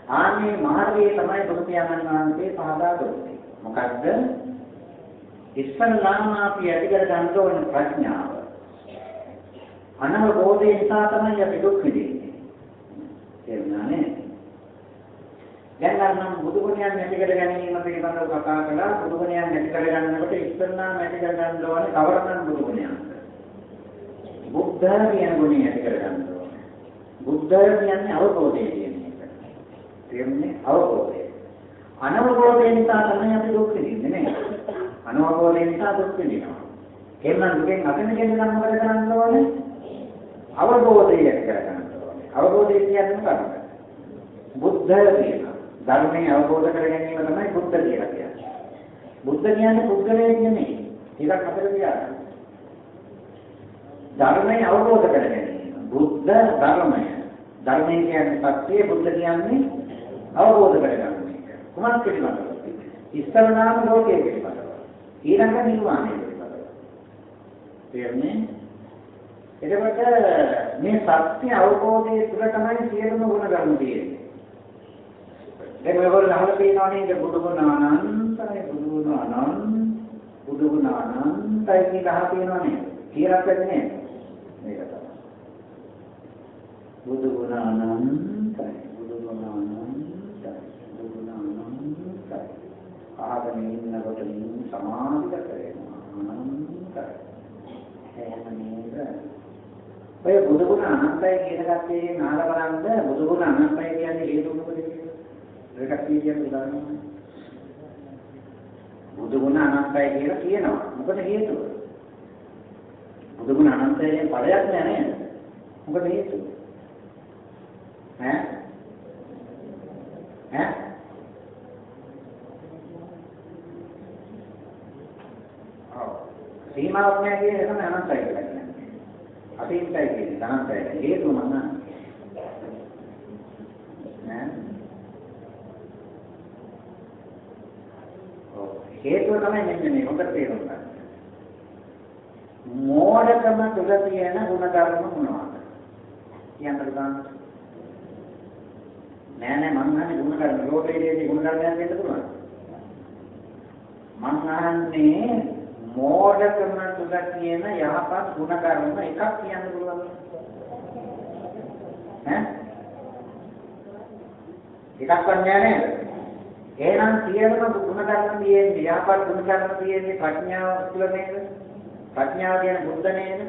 ආන්නේ මාර්ගයේ තමයි බුදු පියාණන් වහන්සේ පහදා දුන්නේ. මොකද්ද? ඉස්සල්ලාම අපි ඇති කර ගන්න ඕන ප්‍රඥාව. අනවබෝධය නිසා තමයි අපි දුක් විඳින්නේ. තේරුණානේ? දැන් නම් බුදුගුණයන් නැති කර ගැනීම පිළිබඳව කතා කළා. බුදුගුණයන් නැති කර ගන්නකොට ඉස්සෙල්ලා නැති කර ගන්න ඕනේ කවරනම් බුදුගුණයන්ද බුද්ධ කියන ගුණය ඇති කර ගන්න ඕනේ. බුද්ධ කියන්නේ අවබෝධය කියන එක. තේරුණේ අවබෝධය. අනවබෝධය නිසා තමයි අපි දුක් විඳින්නේ නේ අනවබෝධය නිසා දුක් විඳිනවා. එහෙනම් දුකෙන් අත මිදෙන්න නම් මොකද කරන්න ඕනේ? අවබෝධය ඇති කර ගන්න අවබෝධය කියන්නේ මොකක්ද? බුද්ධ කියනවා. ධර්මයේ අවබෝධ කර ගැනීම තමයි බුද්ධ කියලා කියන්නේ. බුද්ධ කියන්නේ පුද්ගලයෙක් නෙමෙයි. ඒකක් අපිට තියාගන්න. ධර්මයේ අවබෝධ කර ගැනීම. බුද්ධ ධර්මය. ධර්මය කියන්නේ සත්‍යය බුද්ධ කියන්නේ අවබෝධ කර ගැනීම. කුමක් පිළිබඳව? ඉස්තර නාම ලෝකයේ පිළිබඳව. ඊළඟ නිර්වාණය පිළිබඳව. තේරුණේ? එතකොට මේ සත්‍ය අවබෝධයේ තුල තමයි සියලුම ගුණ ධර්ම තියෙන්නේ. දැන් මේගොල්ලෝ අහලා තියෙනවා නේද බුදු ගුණ අනන්තයි බුදු ගුණ අනන්ත බුදු ගුණ අනන්තයි කියලා අහලා තියෙනවා නේද? කියලා කියන්නේ මේක තමයි. බුදු ගුණ අනන්තයි බුදු ගුණ අනන්තයි බුදු ගුණ අනන්තයි. ආගෙන ඉන්නකොට සමාධිගත වෙනවා අනන්තයි. එහෙම නේද? ඔය බුදු ගුණ අනන්තයි කියන කච්චේ නාල බලන්න බුදු ගුණ අනන්තයි කියන්නේ හේතු මොකද කියලා? ඒකක් කියන්නේ උදාහරණයක්. බුදු ගුණ අනන්තයි කියලා කියනවා. මොකද හේතුව? බුදු ගුණ අනන්තයේ ඵලයක් නෑ නේද? මොකද හේතුව? ඈ? ඈ? ඔව්. සීමාවක් නෑ කියන එක තමයි අනන්තයි කියලා කියන්නේ. අතීතයි කියන්නේ අනන්තයි. හේතුව මම නෑ. හේතුව තමයි මෙන්න මේ හොඳට තේරුම් ගන්න. මෝඩකම තුල තියෙන ಗುಣධර්ම මොනවද? කියන්න පුළුවන්. නෑ නෑ මං අහන්නේ ಗುಣධර්ම ලෝකයේදී ಗುಣධර්මයන් වෙන්න පුළුවන්. මං අහන්නේ මෝඩකම තුල තියෙන යහපත් ಗುಣධර්ම එකක් කියන්න පුළුවන්. ඈ? එකක්වත් නෑ නේද? එහෙනම් සියලුම ගුණධර්ම තියෙන්නේ යහපත් ගුණධර්ම තියෙන්නේ ප්‍රඥාව තුළ නේද? ප්‍රඥාව කියන බුද්ධ නේද?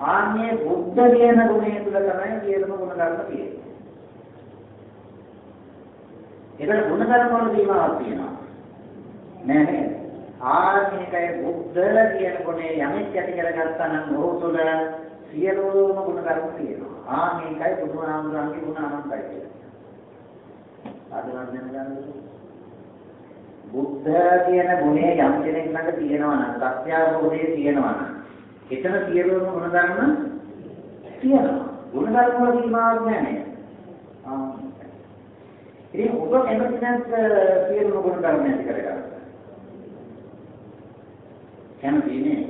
ආන්නේ බුද්ධ කියන ගුණය තුළ තමයි සියලුම ගුණධර්ම තියෙන්නේ. ඒකට ගුණධර්ම වල සීමාවක් තියෙනවා. නෑ නේද? ආන්නේකය බුද්ධ කියන ගුණය යමෙක් ඇති කරගත්තා නම් ඔහු තුළ සියලුම ගුණධර්ම තියෙනවා. ආන්නේකයි බුදුහාමුදුරන්ගේ ගුණ අනන්තයි කියන්නේ. ආදරණීය ගන්න බුද්ධ කියන ගුණය යම් කෙනෙක් ළඟ තියෙනවා නම් සත්‍යාවෝධයේ තියෙනවා නම් එතන සියලුම ගුණධර්ම තියෙනවා. ගුණධර්ම වල සීමාවක් නැහැ ආ. ඉතින් ඔබ කැමති නැත් සියලුම ගුණධර්ම ඇති කරගන්න. කැමති නේ.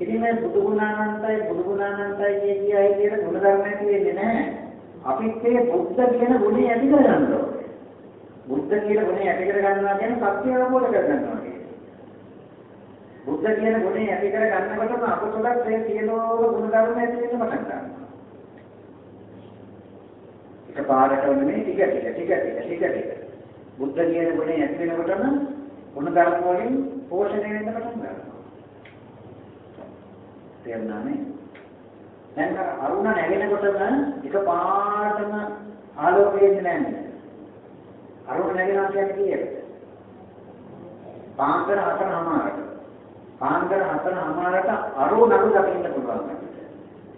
ඉතින් මේ බුදු ගුණානන්තයි බුදු ගුණානන්තයි කිය කියයි කියන ගුණධර්ම ඇති වෙන්නේ නැහැ. අපිත් මේ බුද්ධ කියන ගුණය ඇති කරගන්න ඕනේ. බුද්ධ කියන ගුණය ඇති කර ගන්නවා කියන්නේ සත්‍ය අවබෝධ කර ගන්නවා කියන්නේ. බුද්ධ කියන ගුණය ඇති කර ගන්නකොටම අපසලත් මේ සියලුම ගුණ ධර්ම ඇති වෙන්න පටන් ගන්නවා. එක පාඩකට නෙමෙයි ටික ටික ටික ටික ටික ටික. බුද්ධ කියන ගුණය ඇති වෙනකොටම ගුණ ධර්ම වලින් පෝෂණය වෙන්න පටන් ගන්නවා. තේරුණානේ? දැන් අරුණ නැගෙනකොටම එක පාඩම ආලෝකය එන්නේ නැහැ. අරුණ නැගෙනවා කියන්නේ කීයද? පාන්දර හතරමාරට. පාන්දර හතරමාරට අරුණ නඩු දකින්න පුළුවන්.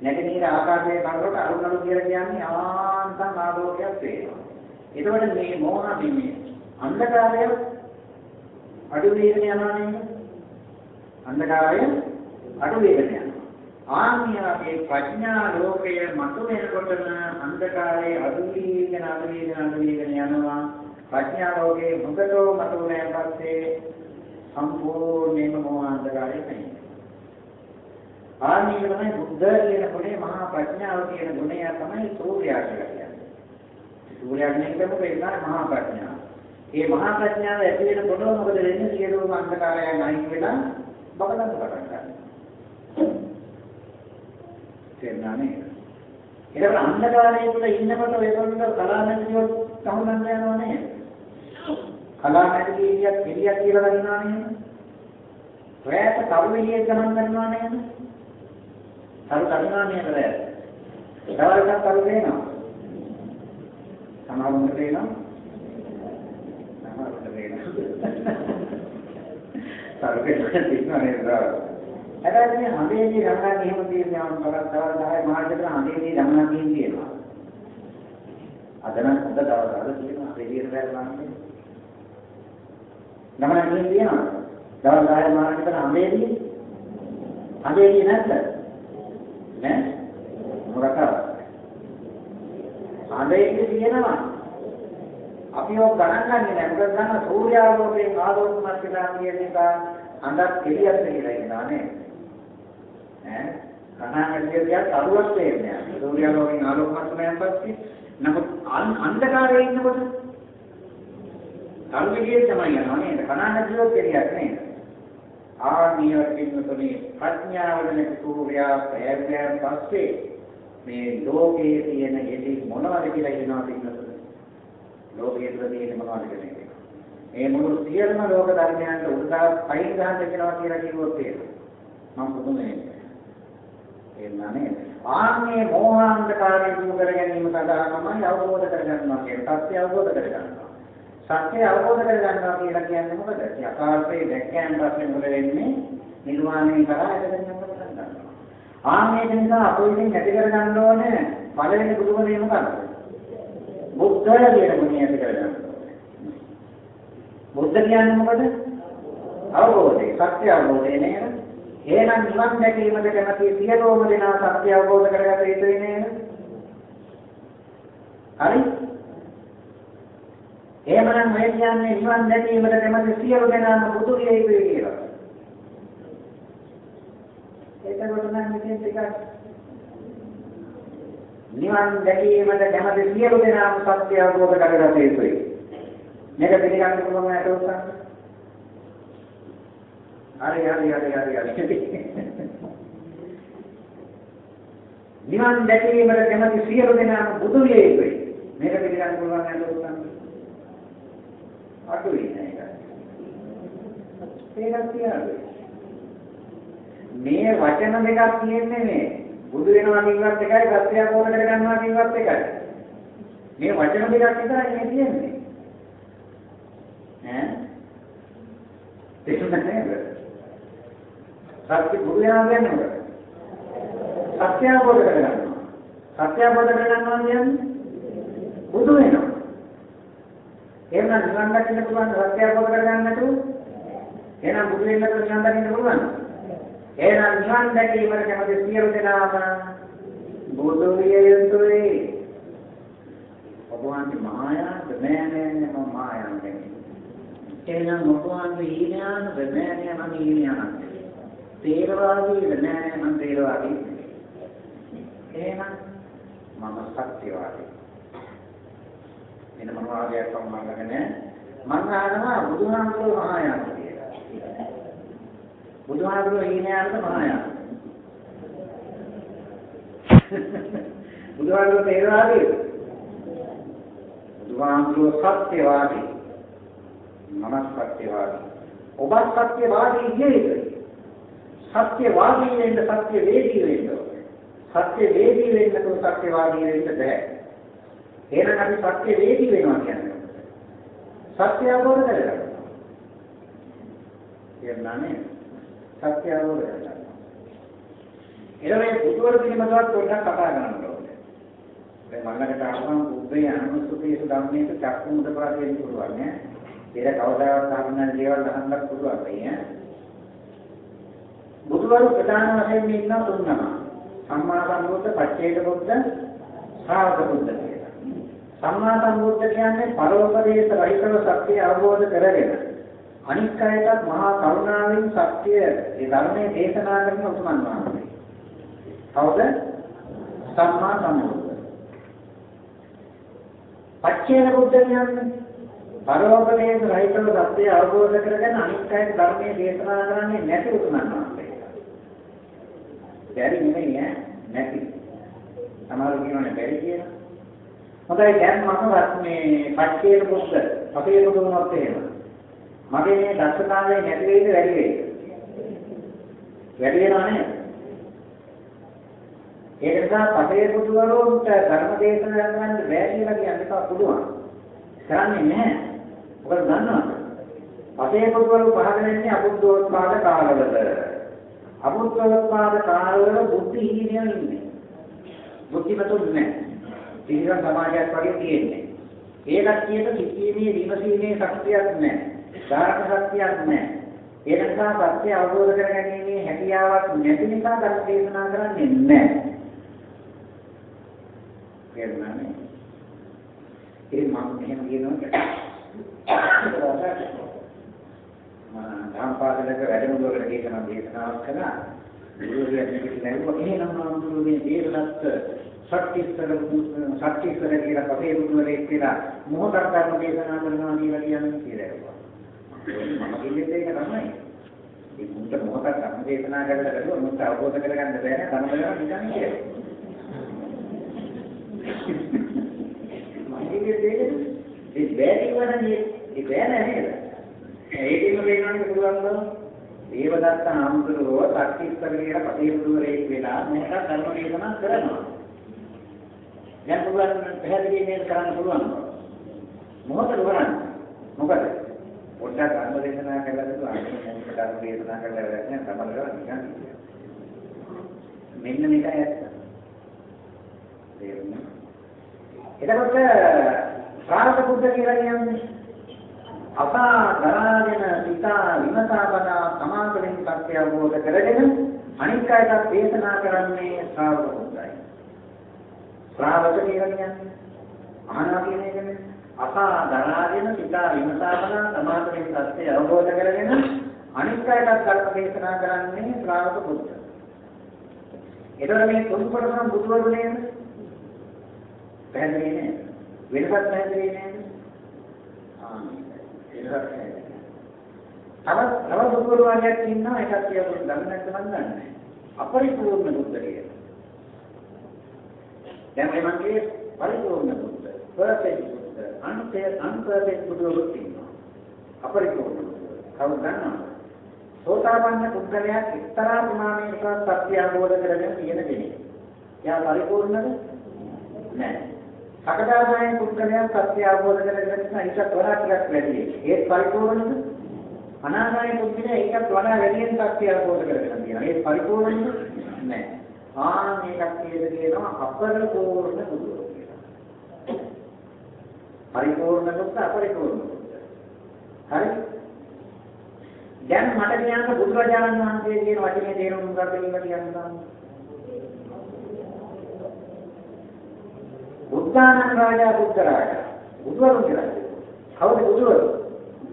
නැගෙනහිර ආකාශයේ බලනකොට අරුණ නඩු කියලා කියන්නේ ආන්තම් ආලෝකයක් පේනවා. එතකොට මේ මෝහ මේ අන්ධකාරය අඩු වේගන යනවා නේද? අන්ධකාරය අඩු වේගන යනවා. ආන්‍යගේ ප්‍රඥා ලෝකය මතු වෙනකොටම අන්ධකාරයේ අඩු වේගන අඩු වේගන අඩු වේගන යනවා. ප්‍රඥා ලෝකේ මුගතෝ මතුනයන් පස්සේ සම්පූර්ණයෙන්ම මොහාන්තරය නැහැ. ආනීක තමයි බුද්ධ කියන ගුණේ මහා ප්‍රඥාව කියන ගුණය තමයි සූර්යයා කියලා කියන්නේ. සූර්යයා කියන එක මොකද මහා ප්‍රඥාව. මේ මහා ප්‍රඥාව ඇති වෙනකොට මොකද වෙන්නේ සියලුම අන්ධකාරයන් අයින් වෙලා බබලන්න පටන් ගන්නවා. තේරුණානේ? ඒක අන්ධකාරයේ තුල ඉන්නකොට ඒගොල්ලෝ කලාමැදියෝ තහුම්බන්න යනවා නේද? කලාමැටි කීයක් එළියක් කියලා ගන්නවා නේද? රැයට කරු එළියක් ගණන් ගන්නවා නේද? කරු ගන්නවා නේද රැයට? දවල්ට කරු දෙනවා. සමහරුන්ට දෙනවා. සමහරුන්ට දෙනවා. කරු දෙනවා නේද? හැබැයි මේ හඳේදී රංගන එහෙම තියෙනවා තවත් තවත් 10 මාර්ගයකට හඳේදී රංගන තියෙනවා. අද නම් හොඳ දවස් අද තියෙනවා දෙවියන් බැලුවාන්නේ. නමන නින් තියෙනවා. දවස් 10 මානකට අඹේදී අඹේදී නැද්ද? නෑ. මොකක්ද? අඹේදී තියෙනවා. අපි ඔක් ගණන් ගන්නේ නැහැ. මොකද ගන්න සූර්යාලෝකයෙන් ආලෝකමත් වෙලා කියන එක අඳක් එළියට කියලා ඉන්නවා නේද? ඈ කනාගලියක් අරුවක් වෙන්නේ නැහැ. සූර්යාලෝකයෙන් ආලෝකමත් වුණාන් පස්සේ නමුත් අන්ධකාරයේ ඉන්නකොට කල්විගේ තමයි යනවා නේද? කනාගලියක් එළියක් නේද? ආනියට ඉන්නතුනේ ප්‍රඥාවදන සූර්යා පැයයන් පස්සේ මේ ලෝකයේ තියෙන එලි මොනවද කියලා ඉන්නවද ඉන්නතුනේ? ලෝකයේ තුල තියෙන මොනවද කියන එක. මේ මුළු සියලුම ලෝක ධර්මයන්ට උදාහ පයින් ගන්න දෙනවා කියලා කිව්වොත් ඒක මම පුදුමයි. එන්නනේ ආන්නේ මෝහාන්ධකාරය දුරු කර ගැනීම සඳහා තමයි අවබෝධ කරගන්නවා කියන සත්‍ය අවබෝධ කරගන්නවා. සත්‍ය අවබෝධ කරගන්නවා කියලා කියන්නේ මොකද? යථාර්ථයේ දැක්කයන් පස්සේ මොකද වෙන්නේ? නිර්වාණය කරා එතනින් යන්න පටන් ගන්නවා. ආන්නේ නිසා අපෝ ඉතින් ඇති කරගන්න ඕනේ පළවෙනි බුදුමනේ මොකක්ද? බුද්ධය කියන ගුණය ඇති කරගන්න. බුද්ධ කියන්නේ මොකද? අවබෝධය, සත්‍ය අවබෝධය නේද? එහෙනම් නිවන් දැකීමට කැමති සියලුම දෙනා සත්‍ය අවබෝධ කරගත යුතුයි නේද? හරි? එහෙමනම් මේ කියන්නේ නිවන් දැකීමට කැමති සියලු දෙනාම බුදු විය යුතුයි කියලා. ඒකකොට නම් මෙතෙන් ටිකක් නිවන් දැකීමට කැමති සියලු දෙනාම සත්‍ය අවබෝධ කරගත යුතුයි. මේක පිළිගන්න පුළුවන් අයට උත්සාහ. හරි හරි හරි හරි හරි. නිවන් දැකීමට කැමති සියලු දෙනාම බුදු විය යුතුයි. මේක පිළිගන්න පුළුවන් අයට උත්සාහ. අඩුයි නේද? ඒකත් කියන්නේ. මේ වචන දෙකක් කියන්නේ මේ බුදු වෙනවා කියවත් එකයි සත්‍ය අවබෝධ කරගන්නවා කියවත් එකයි. මේ වචන දෙකක් විතරයි මේ තියෙන්නේ. ඈ? තේරුණා නේද? සත්‍ය බුදු වෙනවා කියන්නේ මොකද? සත්‍ය අවබෝධ කරගන්නවා. සත්‍ය අවබෝධ කරගන්නවා කියන්නේ බුදු වෙනවා. එහෙනම් නිවන් දකින්න පුළුවන් සත්‍ය අවබෝධ කරගන්න නැතුව එහෙනම් බුදු වෙන්න නිවන් දකින්න පුළුවන්. එහෙනම් නිවන් දැකීමට කැමති සියලු දෙනාම බුදු විය යුතුයි. ඔබවන්ගේ මායාව නෑ නෑ නෑ මම මායාව කියන්නේ. එහෙනම් ඔබවන්ගේ ඊඥාන නෑ නෑ මම ඊඥාන. තේරවාදී නෑ නෑ මම තේරවාදී. එහෙනම් මම සත්‍යවාදී. එන මොනවාදයක් මම ළඟ නෑ. මම අහනවා බුදුහාමුදුරුවෝ මහායාන කියලා. බුදුහාමුදුරුවෝ ඊනෑන්ට මහායාන. බුදුහාමුදුරුවෝ තේරවාදී. බුදුහාමුදුරුවෝ සත්‍යවාදී. මම සත්‍යවාදී. ඔබ සත්‍යවාදී කියේද? සත්‍යවාදී වෙන්න සත්‍ය වේදී වෙන්න. සත්‍ය වේදී වෙන්න તો සත්‍යවාදී වෙන්න බෑ. එහෙනම් අපි සත්‍ය වේදී වෙනවා කියන්නේ. සත්‍ය අවබෝධ කරගන්න. කියන්නනේ සත්‍ය අවබෝධ කරගන්න. ඊළඟට බුදුවර පිළිබඳව පොඩ්ඩක් කතා කරන්න ඕනේ. දැන් මන්නකට ආවම බුද්ධය අනුසුතේසු ධම්මේක චක්කු මුදපාදයෙන් පුළුවන් නේ. ඒක කවදාවත් සාමාන්‍ය දේවල් අහන්නත් පුළුවන් නේ. බුදුවරු ප්‍රධාන වශයෙන් ඉන්න තුන්නම. සම්මා සම්බුද්ධ, පච්චේක බුද්ධ, ශ්‍රාවක බුද්ධ කියලා. සම්මා සම්බුද්ධ කියන්නේ පරෝපදේශ රහිතව සත්‍ය අවබෝධ කරගෙන අනික් අයටත් මහා කරුණාවෙන් සත්‍ය ඒ ධර්මයේ දේශනා කරන උතුමන් වහන්සේ. කවුද? සම්මා සම්බුද්ධ. පච්චේක බුද්ධ කියන්නේ පරෝපදේශ රහිතව සත්‍ය අවබෝධ කරගෙන අනික් අයට ධර්මයේ දේශනා කරන්නේ නැති උතුමන් වහන්සේ. බැරි නෙමෙයි ඈ නැති. සමහරව කියනවානේ බැරි කියලා. හොඳයි දැන් මම මේ පච්චේක බුද්ධ අපේ බුදුනොත් එහෙම. මගේ මේ දක්ෂතාවය නැති වෙයිද වැඩි වෙයිද? වැඩි වෙනවා නේද? ඒක නිසා පතේ බුදුවරුන්ට ධර්ම දේශනා කරන්න බෑ කියලා කියන්න එපා පුළුවන්. කරන්නේ නැහැ. මොකද දන්නවද? පතේ බුදුවරු පහළ වෙන්නේ අබුද්ධෝත්පාද කාලවල. අබුද්ධෝත්පාද කාලවල බුද්ධි හිණියම ඉන්නේ. බුද්ධිමතුන් නැහැ. පිළිගත් සමාජයක් වගේ තියෙන්නේ. ඒ කට්ටියට සිටීමේ විමසීමේ ශක්තියක් නැහැ. ධාරක ශක්තියක් නැහැ. ඒ නිසා සත්‍ය අවබෝධ කරගැනීමේ හැකියාවක් නැති නිසා ධර්ම දේශනා කරන්නේ නැහැ. තේරුණානේ? ඉතින් මම එහෙම කියනවා මම ධම්පාදලක වැඩමුළුවකට කියන දේශනාවක් කළා. ගුරුවරයා මේක ලැබුවා එහෙනම් මම ගුරුවරයා දේශනත් සත්‍යස්තර සත්‍යස්තර කියලා කපේ ගුරුවරයෙක් කියලා මොහොතක් ගන්න දේශනා කරනවා කියලා කියන්නේ කියලා. මම කියන්නේ ඒක තමයි. ඒ මුන්ට මොහොතක් ගන්න දේශනා කරලා කරුවා මුන්ට අවබෝධ කරගන්න බැහැ නේද? කනබලව නිකන් කියලා. මම කියන්නේ ඒ බෑටි වනේ ඒ බෑ නේද? ඒකෙම වෙනවනේ පුළුවන් දේවදත්ත හාමුදුරුවෝ සත්‍තිස්තරේ පදේවුරුවරයෙක් වෙලා මේක ධර්ම දේශනා කරනවා. දැන් පුළුවන් පැහැදිලි මේක කරන්න පුළුවන්. මොකද කරන්නේ? මොකද? පොඩ්ඩක් ධර්ම දේශනා කරලා දුන්නා අනිත් ධර්ම දේශනා කරලා වැඩක් නෑ තමලව නිකන් මෙන්න මේක ඇත්ත. තේරුණා? එතකොට ශ්‍රාවක බුද්ධ කියලා කියන්නේ අපා දරාගෙන සිතා විමසා බලා සමාකලින් සත්‍ය අවබෝධ කරගෙන අනික් අයට දේශනා කරන්නේ ශ්‍රාවක බුද්ධයි. ශ්‍රාවක කියලා කියන්නේ අහනවා කියන එකනේ. අපා දරාගෙන සිතා විමසා බලා සමාකලින් සත්‍ය අවබෝධ කරගෙන අනික් අයට ධර්ම දේශනා කරන්නේ ශ්‍රාවක බුද්ධ. එතකොට මේ තුන් කොටසම බුදුවරු නේද? පැහැදිලි නේද? වෙනසක් පැහැදිලි නේද? ආ තව තව බුදුවරු වර්ගයක් ඉන්නවා එකක් කියවුත් දන්නේ නැත්නම් මම දන්නේ අපරිපූර්ණ බුද්ධ කියලා. දැන් මම කියේ පරිපූර්ණ බුද්ධ, පර්ෆෙක්ට් බුද්ධ, අන්තය අන්පර්ෆෙක්ට් බුදුවරු ඉන්නවා. අපරිපූර්ණ බුද්ධ. කවුද දන්නවද? සෝතාපන්න පුද්ගලයා එක්තරා ප්‍රමාණයකට සත්‍ය අවබෝධ කරගෙන තියෙන කෙනෙක්. එයා පරිපූර්ණද? නැහැ. සකදාගාමී පුද්ගලයන් සත්‍ය අවබෝධ කරගෙන ඊටත් වඩා ටිකක් වැඩි. ඒත් පරිපූර්ණද? අනාගාමී පුද්ගලයා ඊටත් වඩා වැඩියෙන් සත්‍ය අවබෝධ කරගෙන තියෙනවා. ඒත් පරිපූර්ණද? නැහැ. ආ මේකක් කියද කියනවා අපරිපූර්ණ බුදුරෝ කියලා. පරිපූර්ණ දුක්ඛ අපරිපූර්ණ දුක්ඛ. හරි? දැන් මට කියන්න බුදුරජාණන් වහන්සේ කියන වචනේ තේරුම් ගන්න කියලා කියන්න බුද්ධානන් රාජා බුද්ධ රාජා බුදුවරුන් කියලා. කවුද බුදුවරු?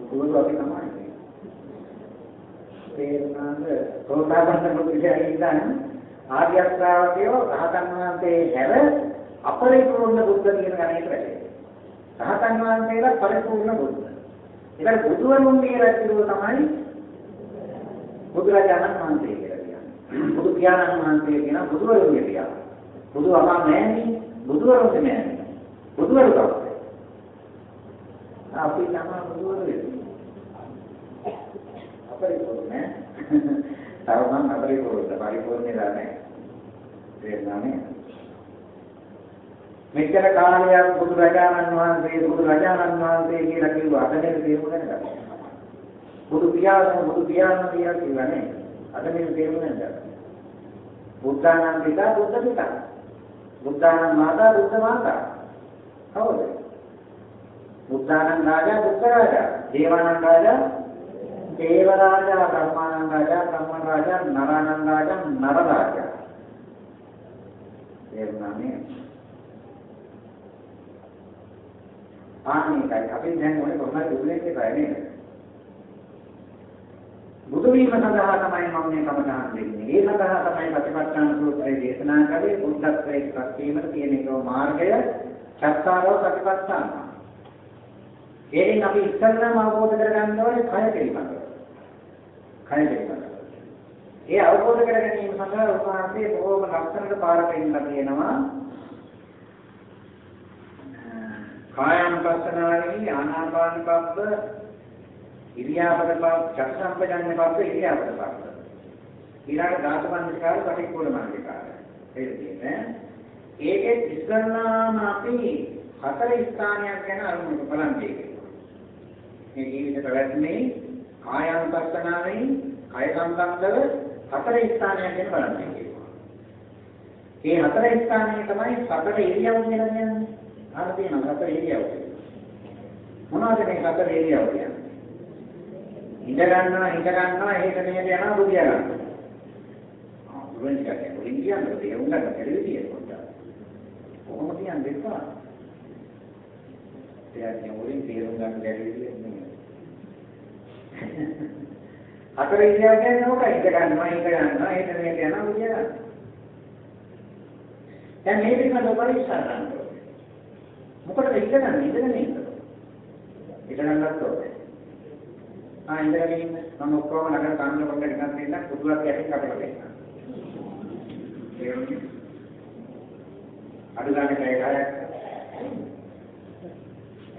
බුදුවරු අපි තමයි. තේරුණාද? සෝතාපන්න බුදුසෙයි ඉඳන් ආර්ය ශ්‍රාවකයෝ රහතන් වහන්සේ හැර අපරිපූර්ණ බුද්ධ කියන ගණයට වැටේ රහතන් වහන්සේලා පරිපූර්ණ බුද්ධ. ඒක බුදුවරුන් කියලා කිව්ව තමයි බුදුරජාණන් වහන්සේ කියලා කියන්නේ. බුදු පියාණන් වහන්සේ කියන බුදුවරුන් කියලා බුදු අමා නෑනේ බුදුවරුන්ට නෑ. බුදුවරු කවුද? අපි තමයි බුදුවරු වෙන්නේ. අපරිපූර්ණ තව මම අපරිපූර්ණ පරිපූර්ණේ නැහැ. තේරුණානේ? මෙච්චර කාලයක් බුදුරජාණන් වහන්සේ බුදුරජාණන් වහන්සේ කියලා කිව්වා අද නේද තේරුම් ගන්න. බුදු පියාණන් බුදු පියාණන් කියලා කිව්වනේ. අද නේද තේරුම් ගන්න. බුද්ධානන්ද පිතා බුද්ධ පිතා බුද්ධානන් මාතා බුද්ධ මාතා. කවුද? බුද්ධානන් රාජා බුද්ධ රාජා. දේවානන් රාජා දේව රාජා, බ්‍රහ්මානන් රාජා, බ්‍රහ්ම රාජා, නරානන් රාජා, නර රාජා. එන්නන්නේ ආනිකයි අපි දැන් ඔය කොහොමද උගලෙන්නේ කියලා නේද? බුදු වීම සඳහා තමයි මම මේ කමඨහන් දෙන්නේ. ඒ සඳහා තමයි ප්‍රතිපත්තාන සූත්‍රය දේශනා කරේ බුද්ධත්වයේ ප්‍රතිමත කියන එක මාර්ගය චත්තාරෝ ප්‍රතිපත්තාන. ඒකෙන් අපි ඉස්සල්ලාම අවබෝධ කරගන්න ඕනේ කය පිළිබඳව. කය පිළිබඳව. ඒ අවබෝධ කර ගැනීම සඳහා උපහාසයේ බොහෝම ලක්ෂණක පාරක ඉන්න තියෙනවා. කායानुපස්සනාවේ ආනාපාන පස්ස ඉරියාපද පස්ස චක්සම්පජන්‍ය පස්ස ඉරියාපද පස්ස ඊළඟ ධාතුමන්දිකාර පටික්කුල මන්දිකාර ඒක තියෙන්නේ ඒකෙත් ඉස්සල්ලාම අපි හතර ස්ථානයක් ගැන අරමුණු බලන් තියෙනවා මේ ජීවිත පැවැත්මේ කායानुපස්සනාවෙන් කය සම්බන්ධව හතර ස්ථානයක් ගැන බලන් තියෙනවා මේ හතර ස්ථානයේ තමයි සතර ඉරියව් කියලා කියන්නේ. අර තියෙනවා සතර ඉරියව්. මොනවද මේ හතර ඉරියව් කියන්නේ? ඉඳ ගන්නවා හිට ගන්නවා එහෙට මෙහෙට යනවා බුදියා ගන්නවා. ආ බුදුන් කියන්නේ බුදින් කියන්නේ ඒ උන්ට පෙරවිදියේ පොඩ්ඩක්. කොහොමද කියන්නේ දෙපා? එයාගේ මුලින් තේරුම් ගන්න බැරි විදිහට නෙමෙයි. හතර ඉරියව් කියන්නේ මොකක්ද? ඉඳ ගන්නවා හිට ගන්නවා එහෙට මෙහෙට යනවා බුදියා ගන්නවා. දැන් මේ පිළිබඳව පරීක්ෂා කරන්න ඕනේ. මොකටද ඉඳගෙන ඉඳගෙන ඉන්න? ඉඳගන්නත් ඕනේ. ආ ඉඳගෙන ඉන්න. මම ඔක්කොම නගර කන්න කොට නිකන් දෙන්න කුතුලක් යටින් අපිට දෙන්න. තේරුණේ? අඩු ගන්න කය කායක්.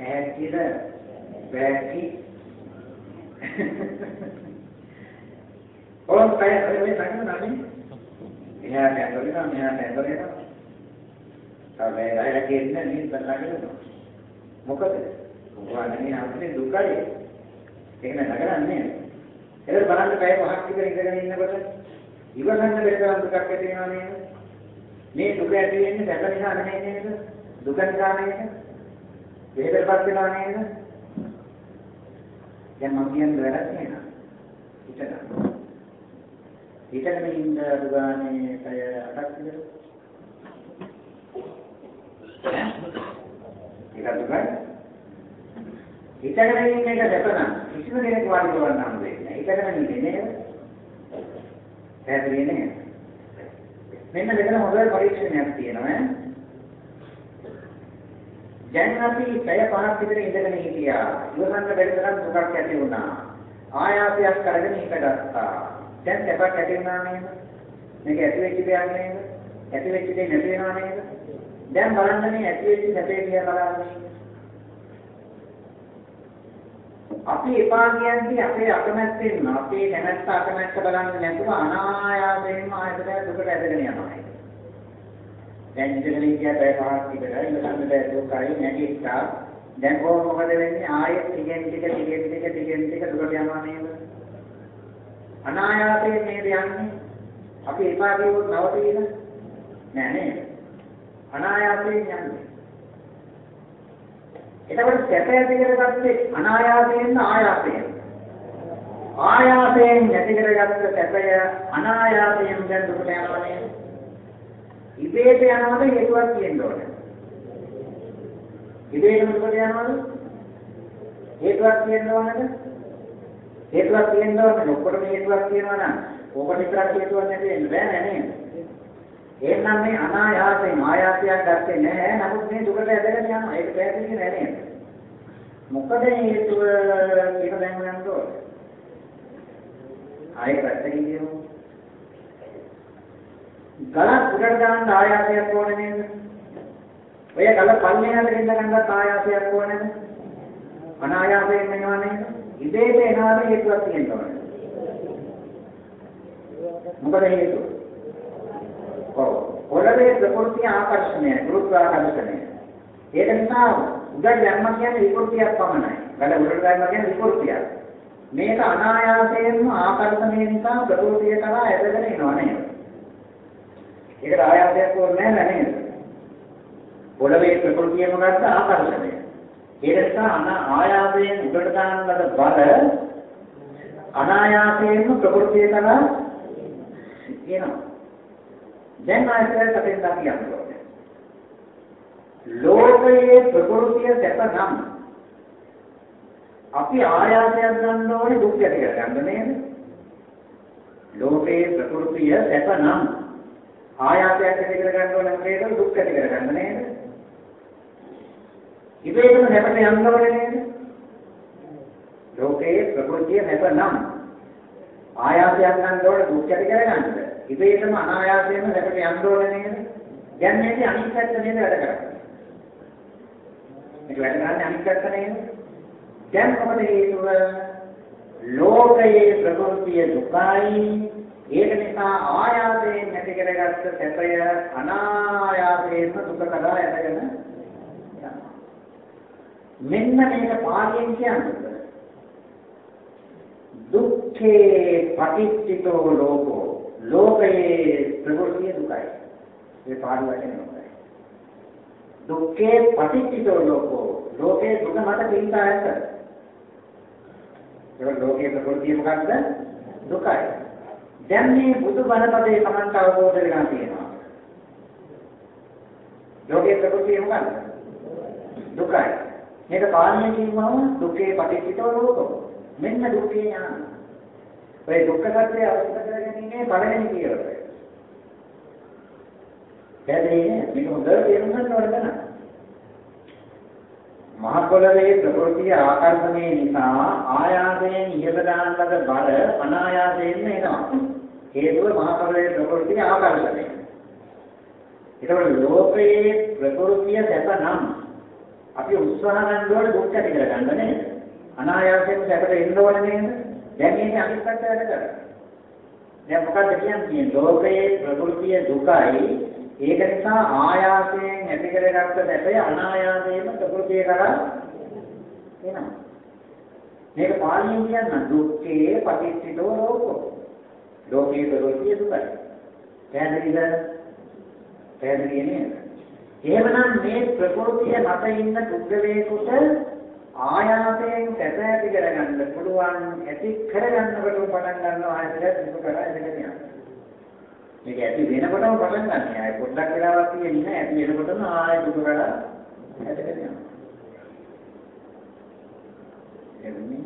ඈ කිල බෑකි. ඕන් කය හරියට සංගම නැහැ. එහාට ඇදලා මෙහාට ඇදලා තමයි රැය කියන්නේ නේද බලන්න. මොකද? මොකවන්නේ අපිට දුකයි. ඒක නගරන්නේ. ඒක බලන්න පැය පහක් විතර ඉඳගෙන ඉන්නකොට ඉවසන්න බැරි තරම් දුකක් ඇති වෙනවා නේද? මේ දුක ඇති වෙන්නේ දැක නිසා නෙමෙයි නේද? දුක නිසා නේද? වේදනපත් වෙනවා නේද? දැන් මම කියන්නේ වැරද්ද නේද? හිතන්න. හිතගෙන ඉන්න දුගානේ පැය 8ක් විතර ඒක දුකයි. හිතගෙන ඉන්න එක දැකනම් කිසිම කෙනෙක් වාඩි කරවන්න හම්බ වෙන්නේ නැහැ. හිතගෙන ඉන්නේ නේද? පැහැදිලි නේද? මෙන්න මෙතන හොඳ පරීක්ෂණයක් තියෙනවා. දැන් අපි පැය පහක් විතර ඉඳගෙන හිටියා. ඉවසන්න බැරි තරම් දුකක් ඇති වුණා. ආයාසයක් කරගෙන හිටගත්තා. දැන් සැපක් ඇති වුණා නේද? මේක ඇති වෙච්ච දෙයක් නේද? ඇති වෙච්ච දෙයක් නැති වෙනවා නේද? දැන් බලන්න මේ ඇති වෙච්ච සැපේ කියලා බලන්න. අපි එපා කියන්නේ අපේ අකමැත්තෙන් අපේ කැමැත්ත අකමැත්ත බලන්නේ නැතුව අනායාසයෙන්ම ආයතනය දුකට ඇදගෙන යනවා. දැන් ඉඳගෙන ඉතියා පැය පහක් විතර ඉඳන් බෑ දුකයි නැගිට්ටා. දැන් කොහොම මොකද වෙන්නේ ආයෙත් ටිකෙන් ටික ටිකෙන් ටික ටිකෙන් ටික දුකට යනවා නේද? අනායාසයෙන් නේද යන්නේ? අපි එපා කියවොත් නවතින නෑ නේද? අනායාසයෙන් යන්නේ. එතකොට සැප ඇති කරගත්තේ අනායාසයෙන් ආයාසයෙන්. ආයාසයෙන් ඇති කරගත්ත සැපය අනායාසයෙන් දැන් දුකට යනවා නේද? ඉබේට යනවද හේතුවක් තියෙන්න ඕනේ. ඉබේටම දුකට යනවද? හේතුවක් තියෙන්න ඕනද? හේතුවක් තියෙන්න ඕනේ. ඔක්කොටම හේතුවක් තියෙනවා නම් ඕක විතරක් හේතුවක් නැති වෙන්න බෑ නේද? එහෙනම් මේ අනායාසයෙන් ආයාසයක් ගත්තේ නැහැ. නමුත් මේ දුකට ඇදගෙන යනවා. ඒක පැහැදිලි නෑ නේද? මොකද හේතුව කියලා දැන් හොයන්න ඕනේ. ආයෙ පැත්තකින් කියමු. ගලක් උඩට දාන්න ආයාසයක් ඕනේ නේද? ඔය ගල පල්ලෙහාට ගෙන්න ගන්නත් ආයාසයක් ඕනේ නේද? අනායාසයෙන් එනවා නේද? ඉබේට එනවාද හේතුවක් තියෙන්න ඕනේ. මොකද හේතුව? ඔව්. පොළවේ ප්‍රകൃතිය ආකර්ෂණය, ගුරුත්වාකර්ෂණය. ඒක නිසා උඩ යන්න කියන්නේ විකෘතියක් පමණයි. ගල උඩට යන්න කියන්නේ විකෘතියක්. මේක අනායාසයෙන්ම ආකර්ෂණය නිසා ප්‍රകൃතිය කරා ඇදගෙන යනවා නේද? ඒකට ආයාසයක් ඕනේ නැහැ නේද? පොළවේ ප්‍රകൃතියම ගත්ත ආකර්ෂණය. ඒ නිසා අන ආයාසයෙන් උඩට දාන ලද බල අනායාසයෙන්ම ප්‍රകൃතිය කරා එනවා. දැන් ආයතනයට කටෙන්දා කියනවා. ලෝකයේ ප්‍රകൃතිය සැප නම් අපි ආයාසයක් ගන්න ඕනේ දුක් ඇති කරගන්න නේද? ලෝකයේ ප්‍රകൃතිය සැප නම් ආයාසයක් ඇති කරගන්න ඕනේ නේද? දුක් ඇති කරගන්න නේද? ඉබේටම හැපට යන්න ඕනේ නේද? ලෝකයේ ප්‍රകൃතිය සැප නම් ආයාසයක් ගන්න ඕනේ දුක් ඇති කරගන්නද? ඉබේටම අනායාසයෙන්ම සැපට යන්න ඕනේ නේද? දැන් මේකේ අනිත් පැත්ත නේද වැඩ කරන්නේ? මේක වැඩ කරන්නේ අනිත් පැත්ත නේද? දැන් මොකද හේතුව? ලෝකයේ ප්‍රകൃතිය දුකයි. ඒක නිසා ආයාසයෙන් නැති කරගත්ත සැපය අනායාසයෙන්ම දුක කරා ඇදගෙන යනවා. මෙන්න මේක පාලියෙන් කියන්නේ දුක්ඛේ පටිච්චිතෝ ලෝකෝ ලෝකයේ ප්‍රകൃතිය දුකයි. ඒ පාඩු වශයෙන් දුකයි. දුක්ඛේ පටිච්චිතෝ ලෝකෝ ලෝකේ දුක මත පින්දා ඇත. ඒක ලෝකයේ ප්‍රകൃතිය මොකක්ද? දුකයි. දැන් මේ බුදු බලපදේ Tamanට අවබෝධ වෙනවා කියනවා. ලෝකයේ ප්‍රകൃතිය මොකක්ද? දුකයි. මේක කාරණේ කියනවා දුකේ පටිච්චිතෝ ලෝකෝ. මෙන්න දුකේ ඥාන. ඔය දුක්ඛ සත්‍ය අවබෝධ කරගැනීමේ පළවෙනි පියවර. හැබැයි මේ හොඳට තේරුම් ගන්න ඕන දැන. මහ පොළවේ ප්‍රകൃතිය ආකර්ෂණය නිසා ආයාසයෙන් ඉහළ දාන ලද බර අනායාසයෙන් එනවා. හේතුව මහ පොළවේ ප්‍රകൃතිය ආකර්ෂණය. ඒතකොට ලෝකයේ ප්‍රകൃතිය සැපනම් අපි උත්සාහ කරනකොට දුක් ඇති කරගන්න නේද? අනායාසයෙන් සැපට එන්න ඕනේ නේද? දැන් මේක අනිත් පැත්ත වැඩ කරනවා. දැන් මොකක්ද කියන්නේ? ලෝකයේ ප්‍රകൃතිය දුකයි. ඒක නිසා ආයාසයෙන් ඇති කරගත්ත දැපේ අනායාසයෙන්ම ප්‍රകൃතිය කරා එනවා. මේක පාළියෙන් කියන්න දුක්ඛේ පටිච්චිතෝ ලෝකෝ. ලෝකයේ ප්‍රകൃතිය දුකයි. පැහැදිලිද? පැහැදිලි නේද? එහෙමනම් මේ ප්‍රകൃතිය මත ඉන්න දුක්ඛ වේකුට ආයාසයෙන් සැප ඇති කරගන්න පුළුවන් ඇති කරගන්නකොට පටන් ගන්නවා ආයතනය දුක කරා එදගෙන යනවා. මේක ඇති වෙනකොටම පටන් ගන්න. ආයෙ පොඩ්ඩක් වෙලාවක් තියෙන්නේ නැහැ. ඇති වෙනකොටම ආයෙ දුක කරා ඇදගෙන යනවා. එන්නේ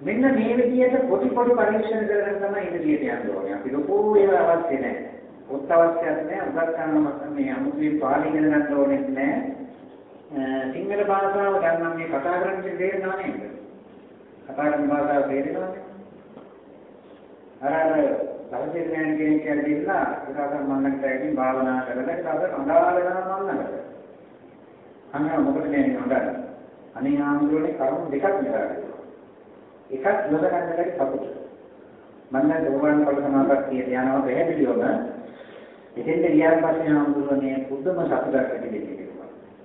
මෙන්න මේ විදිහට පොඩි පොඩි පරීක්ෂණ කරගෙන තමයි ඉදිරියට යන්න ඕනේ. අපි ලොකෝ ඒවා අවශ්‍ය නැහැ. පොත් අවශ්‍යත් නැහැ. උගත් කරනම මේ අමුතුවෙන් පාලි ඉගෙන ගන්න ඕනෙත් නැහැ. සිංහල භාෂාව ගන්නම් මේ කතා කරන්නේ තේරෙනව නේද? කතා කරන භාෂාව තේරෙනවද? අර අර සමථයන් කියන කියලා ඉතාලම මන්නකට ඇවිත් භාවනා කරලා ඒක අද අඳාලා මන්නකට. අන්න මොකද මේ හොඳයි. අනේ ආන්දෝලනේ කරුණු දෙකක් නේද? එකක් නොදකන්නලගේ සතුට. මන්න දෝවන් පොළ සමාපත්තිය යනවා පැහැදිලිවම එතෙන්ද ගියාන් පස්සේ ආන්දෝලනේ පුදුම සතුටක් ඇති වෙනවා.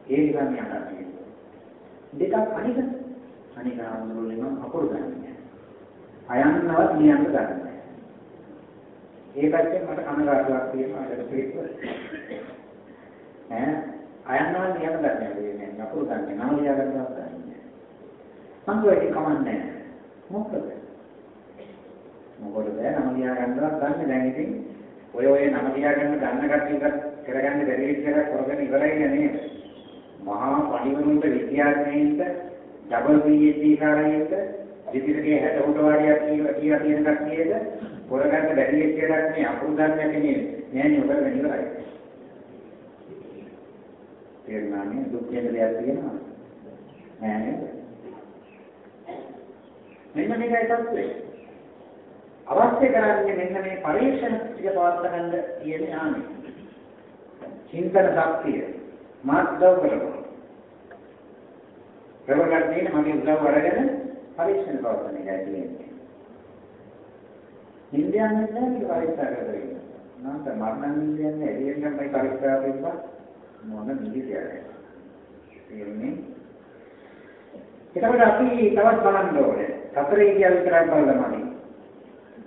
ඒ නිසා මේ අහන්නේ. දෙකක් අනික අනික ආන්දෝලනේම අකුරු ගන්න. අයන්නවත් නියන්න ගන්න. ඒ පැත්තෙන් මට කනගාටුවක් තියෙනවා අදට පිළිපද. ඈ අයන්නවා නියම ගන්න දෙන්නේ නපුරු ගන්න නම ලියා ගන්නවත් නැහැ. සංගෝටි කමන්නේ මොකද? මොකද නම ලියා ගන්නවත් ගන්න දැන් ඉතින් ඔය ඔය නම ලියා ගන්න ගන්න කට්ටිය කරගන්න බැරි විදිහට කරගෙන ඉවරයි නේද? මහා පරිවරුන්ට විද්‍යාඥයින්ට ඩබල් PhD කාරයින්ට විදිහේ 60 උඩ වාරියක් කියලා තියෙන කට්ටියද පොරගන්න බැරි වෙච්ච එකක් නේ අකුරු ගන්න යන්නේ නෑනේ ඔබ වෙන ඉවරයි. තේරුණානේ දුක් කියන දෙයක් තියෙනවා. නෑ නේද? මෙන්න මේකයි තත්ත්වය. අවශ්‍ය කරන්නේ මෙන්න මේ පරීක්ෂණ ටික පවත් ගන්න තියෙන ඥානෙ. චින්තන ශක්තිය මාත්දව කරනවා. ප්‍රවගන්න තියෙන මගේ උදව් අරගෙන පරීක්ෂණ පවත්වන එකයි තියෙන්නේ. නින්දයන් නැහැ මේක පරීක්ෂා කරගෙන. නැන්ද මරණ නින්දයන් එළියෙන් මේ පරීක්ෂා කරලා මොන නිදියද? තේරුණේ? එතකොට අපි තවත් බලන්න ඕනේ. සතරේ කියලා විතරක් බලලාමයි.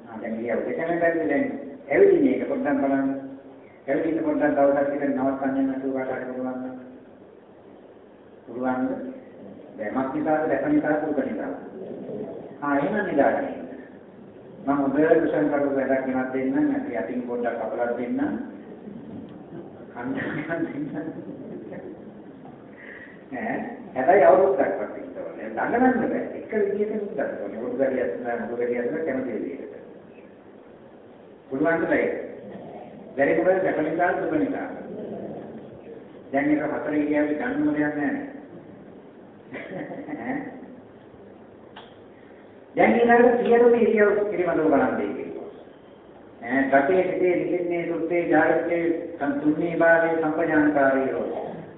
ආ දැන් ගියා දෙකෙන් බැරි දැන් ඇවිදින එක පොඩ්ඩක් බලන්න. ඇවිදින පොඩ්ඩක් දවසක් විතර නවත්තන්න නැතුව කතා කරනවා. පුළුවන්ද? දැමක් නිසාද දැක නිසාද උක නිසාද? ආ එහෙනම් නිදාගන්න. මම හොඳට කුසල් කරපු වැඩක් ගෙනත් දෙන්නම් නැති යටින් පොඩ්ඩක් අපලක් දෙන්නම් කන්න දෙන්නම් ඈ හැබැයි අවුරුද්දක්වත් ඉන්න ඕනේ. ළඟනන්න බෑ. එක විදියකට ඉන්නත් ඕනේ. උඩගලියක් නැහැ මුදුගලියක් නැහැ කැමති විදියට පුළුවන් දෙයක් බැරි මොකද? දැකලිසා දුකනිසා දැන් එක හතර ගියාවේ ගන්න දෙයක් නැහැ ඈ දැන් ඊළඟට සියලුම ඉරියව් පිළිබඳව බලන්න දෙන්නේ. ඈ ගතේ හිතේ නිදින්නේ සුත්තේ ජාගතේ සම්තුන්නේ භාවයේ සම්පජානකාරීයෝ.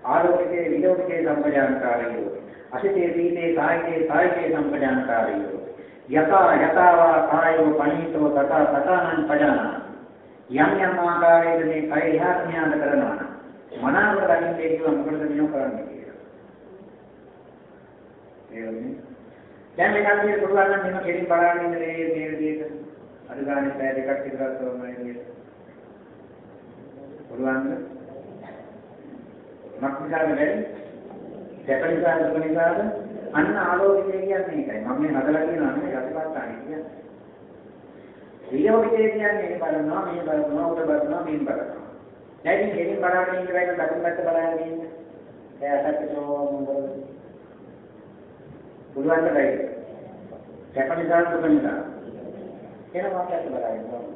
ආලෝකයේ විලෝකයේ සම්පජානකාරීයෝ. අසිතේ දීතේ කායිකේ කායිකේ සම්පජානකාරීයෝ. යතා යතාවා කායෝ පණීතෝ තථා තථානං පජානා. යම් යම් ආකාරයකට මේ කය එහාට මෙහාට කරනවා. මනාවර ගන්නේ කියව මොකටද මෙහෙම කරන්නේ කියලා. ඒ දැන් මේ කන්දිය පුළුවන් නම් මෙන්න කෙලින් බලන්න ඉන්න මේ මේ විදිහට අද ගානේ පැය දෙකක් විතරක් තෝරනවා විදිහට පුළුවන්ද? මක්නිසාද බැරි? සැප නිසා දුක නිසාද? අන්න ආලෝකිතය කියන්නේ ඒකයි. මම මේ හදලා කියනවා නෙවෙයි රසපත්තානි කියන්නේ. විලෝකිතය කියන්නේ මේ බලනවා, මේ බලනවා, උඩ බලනවා, මෙන් බලනවා. දැන් ඉතින් ගෙලින් බලාගෙන ඉන්න බෑක දකුණු පැත්ත බලාගෙන ඉන්න. දැන් අතට මොකද? පුළුවන් දෙයක්. සැප නිසා දුක නිසා. එනවා පැත්ත බලාගෙන ඉන්න.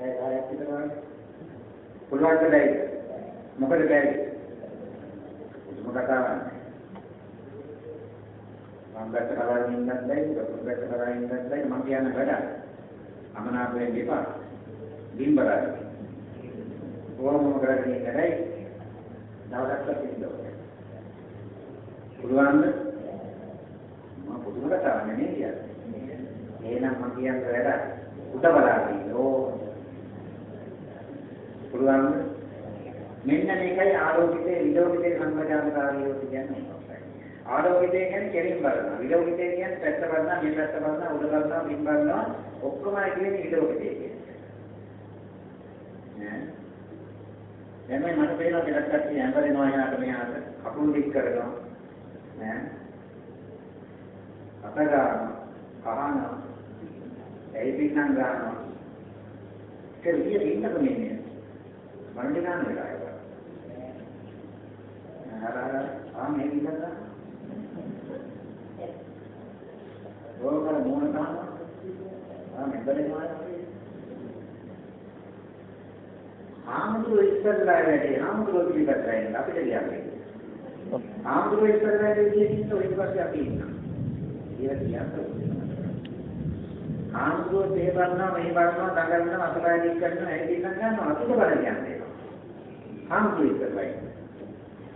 ඒ කාර්යයක් විතරයි. පුළුවන් දෙයක්. මොකද බැරි? මොකද කතාවක්? මම දැක්ක බලාගෙන ඉන්නත් බැයි, දකුණු පැත්ත බලාගෙන ඉන්නත් බැයි මම කියන වැඩ. අමනාප වෙන්න එපා. බිම් බලාගෙන. ඕනම කරගෙන ඉන්න බැයි. දවසක් ඉන්න ඕනේ. පුළුවන්ද? මම පුදුම කතාවක් නෙමෙයි කියන්නේ. එහෙනම් මම කියන වැඩ උඩ බලාගෙන ඉන්න ඕ. පුළුවන්ද? මෙන්න මේකයි ආලෝකිතේ විලෝකිතේ සම්පජානකාරියෝ කියන්නේ. ආලෝකිතය කියන්නේ කෙලින් බලනවා. විලෝකිතය කියන්නේ පැත්ත බලනවා, මේ පැත්ත බලනවා, උඩ බලනවා, පින් බලනවා. ඔක්කොම කියන්නේ විලෝකිතය කියන්නේ. ඈ. දැන් මේ මට පේනවා දෙයක් කට්ටිය හැඹරෙනවා එහාට මෙහාට. කකුල් දික් කරනවා. ඈ. අත ගන්නවා, කහනවා. ඇයි පින්නම් ගන්නවා. ඒක විදියට ඉන්නකම ඉන්නේ. මරණ ගන්න වෙලාවයි. අර අර ආ මේ විදිහට ඕකර මොන තාම ආ මෙතනම ආමුදුර ඉස්සරලා වැඩි ආමුදුර පිළිපැත්තයි අපිට කියන්නේ ආමුදුර ඉස්සරලා වැඩි විදිහට ඊට පස්සේ අපි ඉන්නවා කියලා කියන්නේ ආමුදුර තේ බලනවා මේ බලනවා දඟලනවා අතපය දික් කරනවා ඒ දික් කරනවා අතුට බල කියන්නේ. ආමුදුර ඉස්සරලා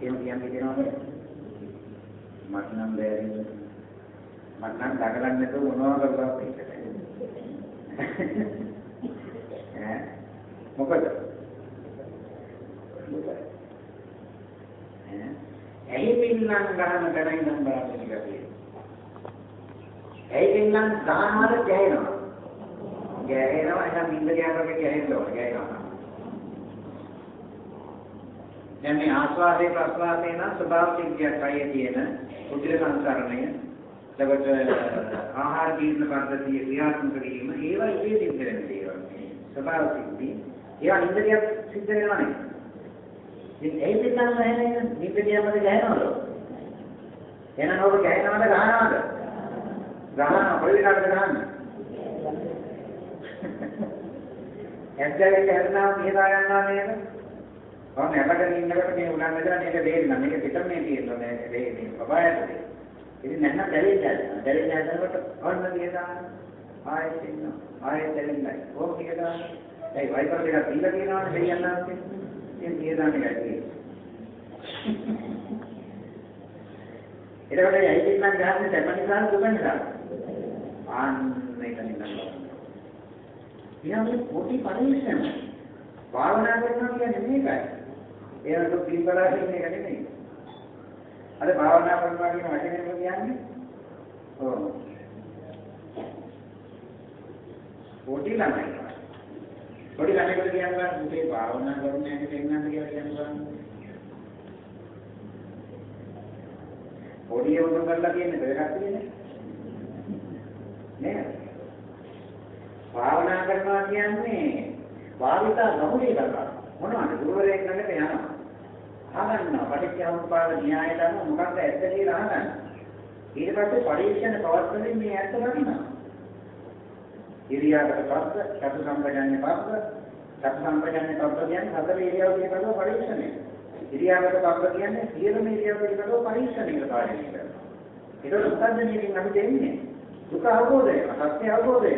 එහෙම කියන්නේ දෙනවද මට නම් බැරි මට නම් දඟලන්න නැතුව මොනවා කරලා ඈ? මොකද? ඇයි පින්නම් ගහන තැන ඉඳන් බලන්න කියලා ඇයි පින්නම් ගහනවද ගැහෙනවා. ගැහෙනවා එහෙනම් බින්ද ගෑනකොට ගැහෙන්න ඕන ගැහෙනවා. දැන් මේ ආස්වාදේ ප්‍රස්වාදේ නම් ස්වභාව සිද්ධියක් අයියේ තියෙන කුටිල සංසරණය එතකොට ආහාර ජීවන පද්ධතිය ක්‍රියාත්මක කිරීම ඒවා ඉතිේ සිද්ධ වෙන දේවල්. ස්වභාව සිද්ධි. ඒවා නින්දකියක් සිද්ධ වෙනවා නේ. ඉතින් ඒ පිටනම් නැහැ නින්දකියමද ගහනවද එහෙනම් ඔබ ගහනවද ගහනවද? ගහනවා කොයිලාද ගහන්නේ? ඇද්දගෙන හැරෙනවා කියලා ගන්නවා නේද? ඔන්න අපගෙන ඉන්නකොට මේ උනන් මෙතන මේක දෙන්න. මේක පිටම මේ තියෙනවා මේ මේ බබායට ඉතින් නැත්නම් දැලෙන්නේ දැලෙන්නේ නැතනකොට ඔන්න කියලා ආයෙත් ඉන්න ආයෙත් දැලෙන්නේ ඕක කියලා ඒ වයිපර් දෙකක් දීලා තියෙනවනේ දෙයන්නාත් ඉතින් දියදාන්නේ ගැටි එතකොට ඇයි නම් ගහන්නේ? සැප නිසා දුක නිසා. ආන්න මේක නිකන් ඊළඟ පොඩි පරිශ්‍රම භාවනා කරනවා කියන්නේ මේකයි ඒකට පිළිබලහින් මේක නෙමෙයි අද භාවනා කරනවා කියන වචනේම කියන්නේ ඔව්. පොඩි ළමයි. පොඩි ළමයිට කියනවා මුතේ භාවනා කරන්න හැටි පෙන්වන්න කියලා කියනවා. පොඩි උණු කරලා කියන්නේ දෙයක් තියෙන්නේ. නේද? භාවනා කරනවා කියන්නේ භාවිතා නොහුලේ කරනවා. මොනවද? ගුරුවරයෙක් ළඟට යනවා. අහගන්නවා පටිච්චසමුප්පාද න්‍යායයට අනුව මොකක්ද ඇත්ත කියලා අහගන්න. ඊට පස්සේ පරීක්ෂණ පවත්වමින් මේ ඇත්ත ගන්නවා. ඉරියාකට පස්ස, චතු සම්පජාන්නේ පස්ස, චතු සම්පජාන්නේ පස්ස කියන්නේ හතර ඉරියව් පිළිබඳව පරීක්ෂණය. ඉරියාකට පස්ස කියන්නේ සියලුම ඉරියව් පිළිබඳව පරීක්ෂණයකට පාඩම් කරනවා. ඒක මොකද්ද මේකෙන් අපි දෙන්නේ? දුක අවබෝධය, සත්‍ය අවබෝධය.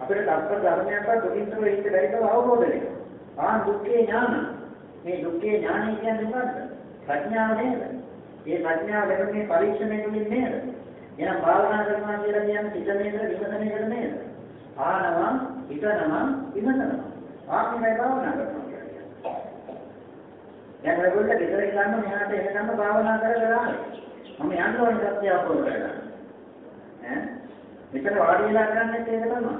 අපිට දක්ෂ ධර්මයන්ට දුකින්තර ඉන්න බැරි බව අවබෝධ වෙනවා. ආ දුක්ඛේ ඥාන මේ දුක්ඛේ ඥානය කියන්නේ මොකද්ද? ප්‍රඥාව නේද? මේ ප්‍රඥාව ලැබෙන්නේ පරීක්ෂණය තුළින් නේද? එහෙනම් භාවනා කරනවා කියලා කියන්නේ හිත නේද, විමසන එක නේද? ආනවා, හිතනවා, විමසනවා. ආත්මය භාවනා කරනවා කියන්නේ. දැන් ඔයගොල්ලෝ ගෙදර ඉඳන් මෙහාට එනකම් භාවනා කරලා මම යන්න ඕනේ සත්‍ය අවබෝධ කරගන්න. ඈ මෙතන වාඩි වෙලා කරන්නේ ඒක තමයි.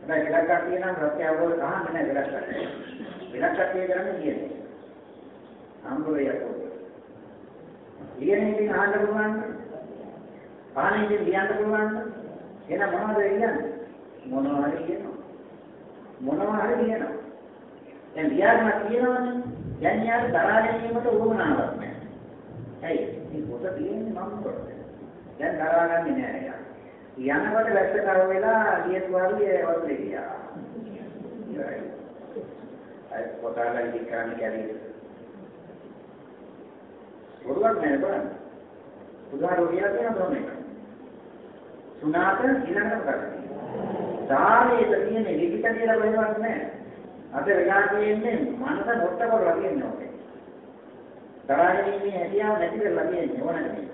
හැබැයි ගලක් ගන්න නම් සත්‍ය අවබෝධ කරගන්න නැහැ ගලක් ගන්න. වෙනත් කට්ටිය කරන්නේ කියන්නේ. අම්බෝ යකෝ. ලියන එකෙන් අහන්න පුළුවන්. පාණයෙන් ලියන්න පුළුවන්. එහෙනම් මොනවද කියන්නේ? මොනවා හරි කියනවා. මොනවා හරි කියනවා. දැන් ලියන්න කියනවනේ. දැන් යාර දරා ගැනීමට උවමනාවක් නැහැ. ඇයි? මේ පොත තියෙන්නේ මම කොට. දැන් දරාගන්නේ නැහැ යා. යනකොට වැස්ස කර වෙලා ලියපු වගේ වතුරේ ගියා. ඉවරයි. අය පොතාලා ඉති කරන්න කැරේ. පොරුවක් නෑ බලන්න. උදාහරණ කියලා කියන බ්‍රහ්ම එක. සුණාත ඊළඟට කරන්නේ. සාමයේ තියෙන ලිඛිත කියලා බලවත් නෑ. අද වෙලා තියෙන්නේ මනස මොට්ට කරලා තියෙන්නේ ඔකේ. තරහින් ඉන්නේ හැදියාව නැති කරලා තියෙන්නේ ඕනනේ.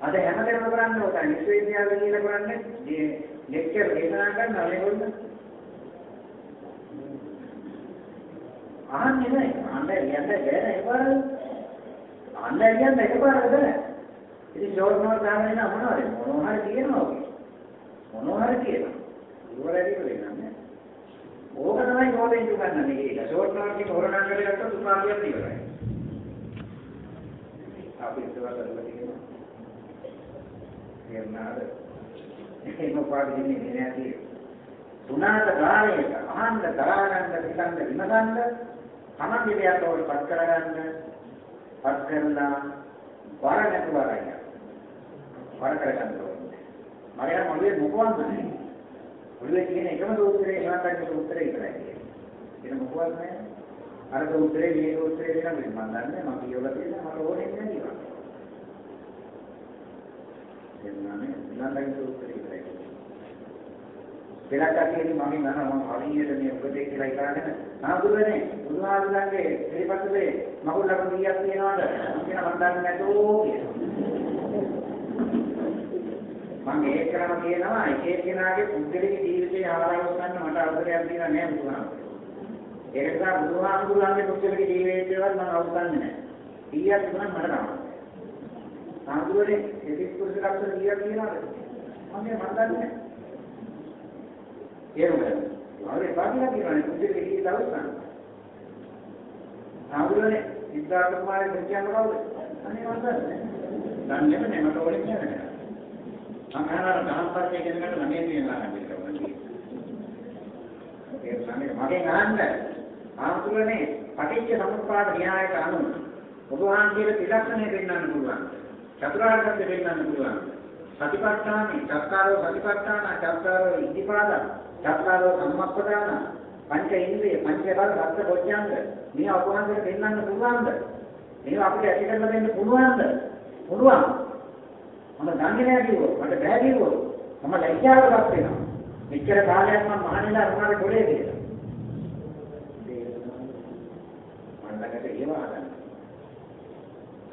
අද හැමදේම කරන්නේ ඔක විශ්වවිද්‍යාලවල කියලා කරන්නේ මේ ලෙක්චර් දේශනා කරනවා මේගොල්ලෝ. අහන්නේ නැහැ. අහන්න යන්න බැහැ ඒවල. අහන්න යන්න එකපාරට බෑ. ඉතින් ෂෝට් නෝට් දාන්න එන මොනවද? මොනවා හරි කියනවා ඔගේ. මොනවා හරි කියනවා. ඉවරයි වෙන්නේ. ඕක තමයි නෝටෙන් ගන්න මේක. ෂෝට් නෝට් එක හොරණම් කරලා ගත්තොත් උපාධියක් ඉවරයි. අපි ඉස්සරහ කරලා තියෙනවා. කියනාද? එහෙම පාඩින්නේ නැති. තුනාට කාලයක අහන්න තරහගන්න පිටන්න විමසන්න තමන්ගේ දෙයක් වල පත් කරගන්න පත් කරලා වර නැතුව ආරයි. වර කරගන්න ඕනේ. මරයා මොලේ මොකවත් නැහැ. ඔළුවේ තියෙන එකම සූත්‍රේ එනකට සූත්‍රේ ඉතරයි. එන මොකවත් නැහැ. අර සූත්‍රේ මේ සූත්‍රේ දෙනවා මම දන්නේ මම කියවලා තියෙනවා මට ඕනේ නැහැ කියලා. එන්නානේ ඊළඟ සූත්‍රේ ඉතරයි. වෙනත් කටියේ මම නම මම හරියට මේ උපදේ කියලා ඉකාගෙන නාදුරනේ බුදුහාමුදුරන්ගේ පිළිපස්සේ මගුල් ලබන කීයක් තියනවද මම කියන මන් දන්නේ නැතෝ මම ඒක කරම කියනවා එක එක්කෙනාගේ පුද්ගලික ජීවිතේ ආරම්භ ගන්න මට අවසරයක් දීලා නැහැ බුදුහාමුදුරන් ඒක නිසා බුදුහාමුදුරන්ගේ පුද්ගලික ජීවිතේවත් මම අවසන්නේ නැහැ කීයක් තිබුණත් මට තමයි නාදුරනේ එදිස් පුරුෂ ලක්ෂණ කීයක් තියනවද මම මන් දන්නේ නැහැ තේරුම් ගන්න. ආවේ පාටිලා කියනවානේ පුදුක කී දවස් ගන්න. ආවුලනේ සිද්ධාර්ථ කුමාරය දෙවියන් කවුද? අනේ වන්දන්නේ. දන්නේම නේ මට ඕනේ කියන්නේ. මම අහනවා ගහපත් එක ඉගෙන ගන්න මගේ තියෙනවා නේද? ඒ සමේ මගෙන් අහන්න. ආතුලනේ පටිච්ච සමුප්පාද න්‍යායට අනුව බුදුහාමුදුරේ ත්‍රිලක්ෂණය පෙන්වන්න පුළුවන්. චතුරාර්ය සත්‍ය පෙන්වන්න පුළුවන්. සතිපට්ඨානේ චත්තාරෝ සතිපට්ඨාන චත්තාරෝ ඉද්ධිපාද චත්තාරෝ සම්මප්පදාන පංච ඉන්ද්‍රිය පංච බල රත්ත පොඥාංග මේ අපහන්සට දෙන්නන්න පුළුවන්ද? මේවා අපිට ඇති කරලා දෙන්න පුළුවන්ද? පුළුවන්. මම දන්නේ නැහැ කිව්වොත් මට බෑ කිව්වොත් මම ලැජ්ජාවටපත් වෙනවා. මෙච්චර කාලයක් මම මහණෙලා වුණාට කොලේ කියලා. මන්නකට ඒව ආගන්න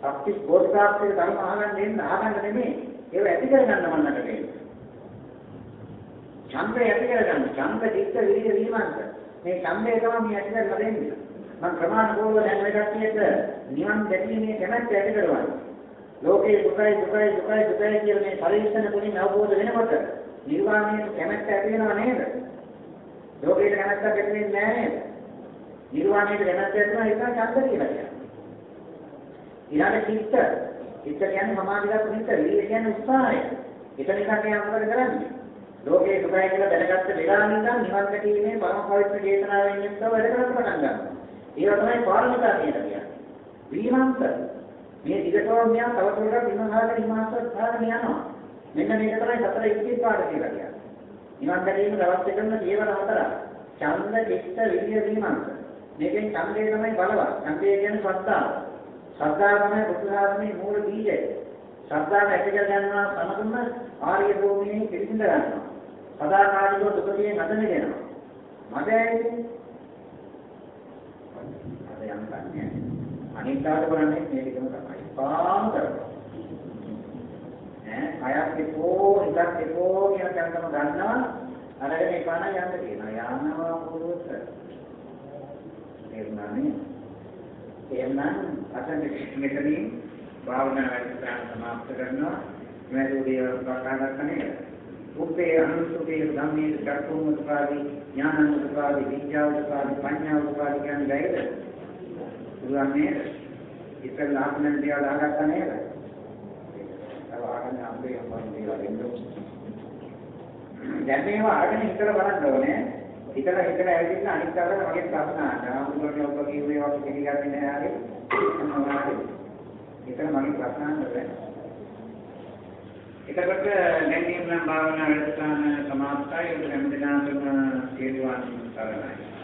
සත්‍ය බෝධිසත්වයේ ධර්ම අහගන්න දෙන්න ආගන්න නෙමෙයි ඒව ඇති කරගන්න මන්නකට දෙන්න ඡන්දය ඇති කරගන්න. ඡන්ද චිත්ත විරිය විමර්ශ. මේ ඡන්දය තමයි මේ ඇති කරලා දෙන්නේ. මම ප්‍රමාණ කෝල දැන් මේ කට්ටියට නිවන් දැකීමේ කැමැත්ත ඇති කරවන්නේ. ලෝකේ දුකයි දුකයි දුකයි දුකයි කියන මේ පරිශ්‍රණ තුලින් අවබෝධ වෙනකොට නිර්වාණයට කැමැත්ත ඇති වෙනව නේද? ලෝකේට කැමැත්තක් ඇති වෙන්නේ නැහැ නේද? නිර්වාණයට කැමැත්ත ඇති වෙනවා ඒක ඡන්ද කියලා කියනවා. ඊළඟ චිත්ත. චිත්ත කියන්නේ සමාධිගත චිත්ත. විරිය කියන්නේ උත්සාහය. එතන ඉඳන් මොකද කරන්නේ? ලෝකේ සුඛයි කියලා දැනගත්ත වෙලාවෙ ඉඳන් නිවන් දැකීමේ පරම පවිත්‍ර චේතනාවෙන් යුක්තව වැඩ කරන්න පටන් ගන්නවා. ඒක තමයි පාරමිතා කියලා කියන්නේ. විහිංස මේ දිගටම මෙයා තවදුරටත් ඉන්නහාට විමාසත් භාගන යනවා. මෙන්න මේක තමයි සතර ඉස්තිපාද කියලා කියන්නේ. නිවන් දැකීම දවස් දෙකම ජීවන හතර. ඡන්ද, චිත්ත, විරිය, විමාස. මේකෙන් ඡන්දේ තමයි බලවත්. ඡන්දේ කියන්නේ ශ්‍රද්ධාව. ශ්‍රද්ධාව තමයි බුදු දාර්ශනික මූල බීජය. ශ්‍රද්ධාව ඇති කර ගන්නවා සමගම ආර්ය භූමියේ පිළිසිඳ ගන්නවා. සදාකාලිකව දුකේ නැදෙන දෙනවා. මද ඇයිද? අද යම් කන්නේ. අනිත්‍යවට කරන්නේ මේ විදිහම තමයි. පාම කරනවා. ඈ අයත් එපෝ ඉඳක් එපෝ කියන කන්දම ගන්නවා. අරගෙන ඒ පාන යන්න කියනවා. යනවා පුරුත. එන්නානේ. එන්නම් අතන මෙතනින් භාවනා වැඩසටහන සමාප්ත කරනවා. මේ දුරිය කතා කරන්නේ උපේ අනුසුපේ ධම්මේ චක්කුමුත්පාදී ඥානමුත්පාදී විද්‍යාවුත්පාදී පඤ්ඤාවුත්පාදී කියන ගයිද පුරන්නේ ඉතින් ආත්මෙන් දිහා දාගත්තා නේද? ඒක ආගෙන අපේ මොකක්ද කියලා දෙන්නු. දැන් මේවා අරගෙන හිතලා බලන්න ඕනේ. හිතලා හිතලා ඇවිදින්න අනිත් දවසට මගේ ප්‍රශ්න අහනවා. මුදුනේ ඔබ කිව්වේ වගේ පිළිගන්නේ නැහැ හරි. හිතලා මගේ ප්‍රශ්න අහන්න එතකොට දැන් නම් භාවනා වැඩසටහන සමාප්තයි. ඒක හැම දිනකටම සියලුවන් සරණයි.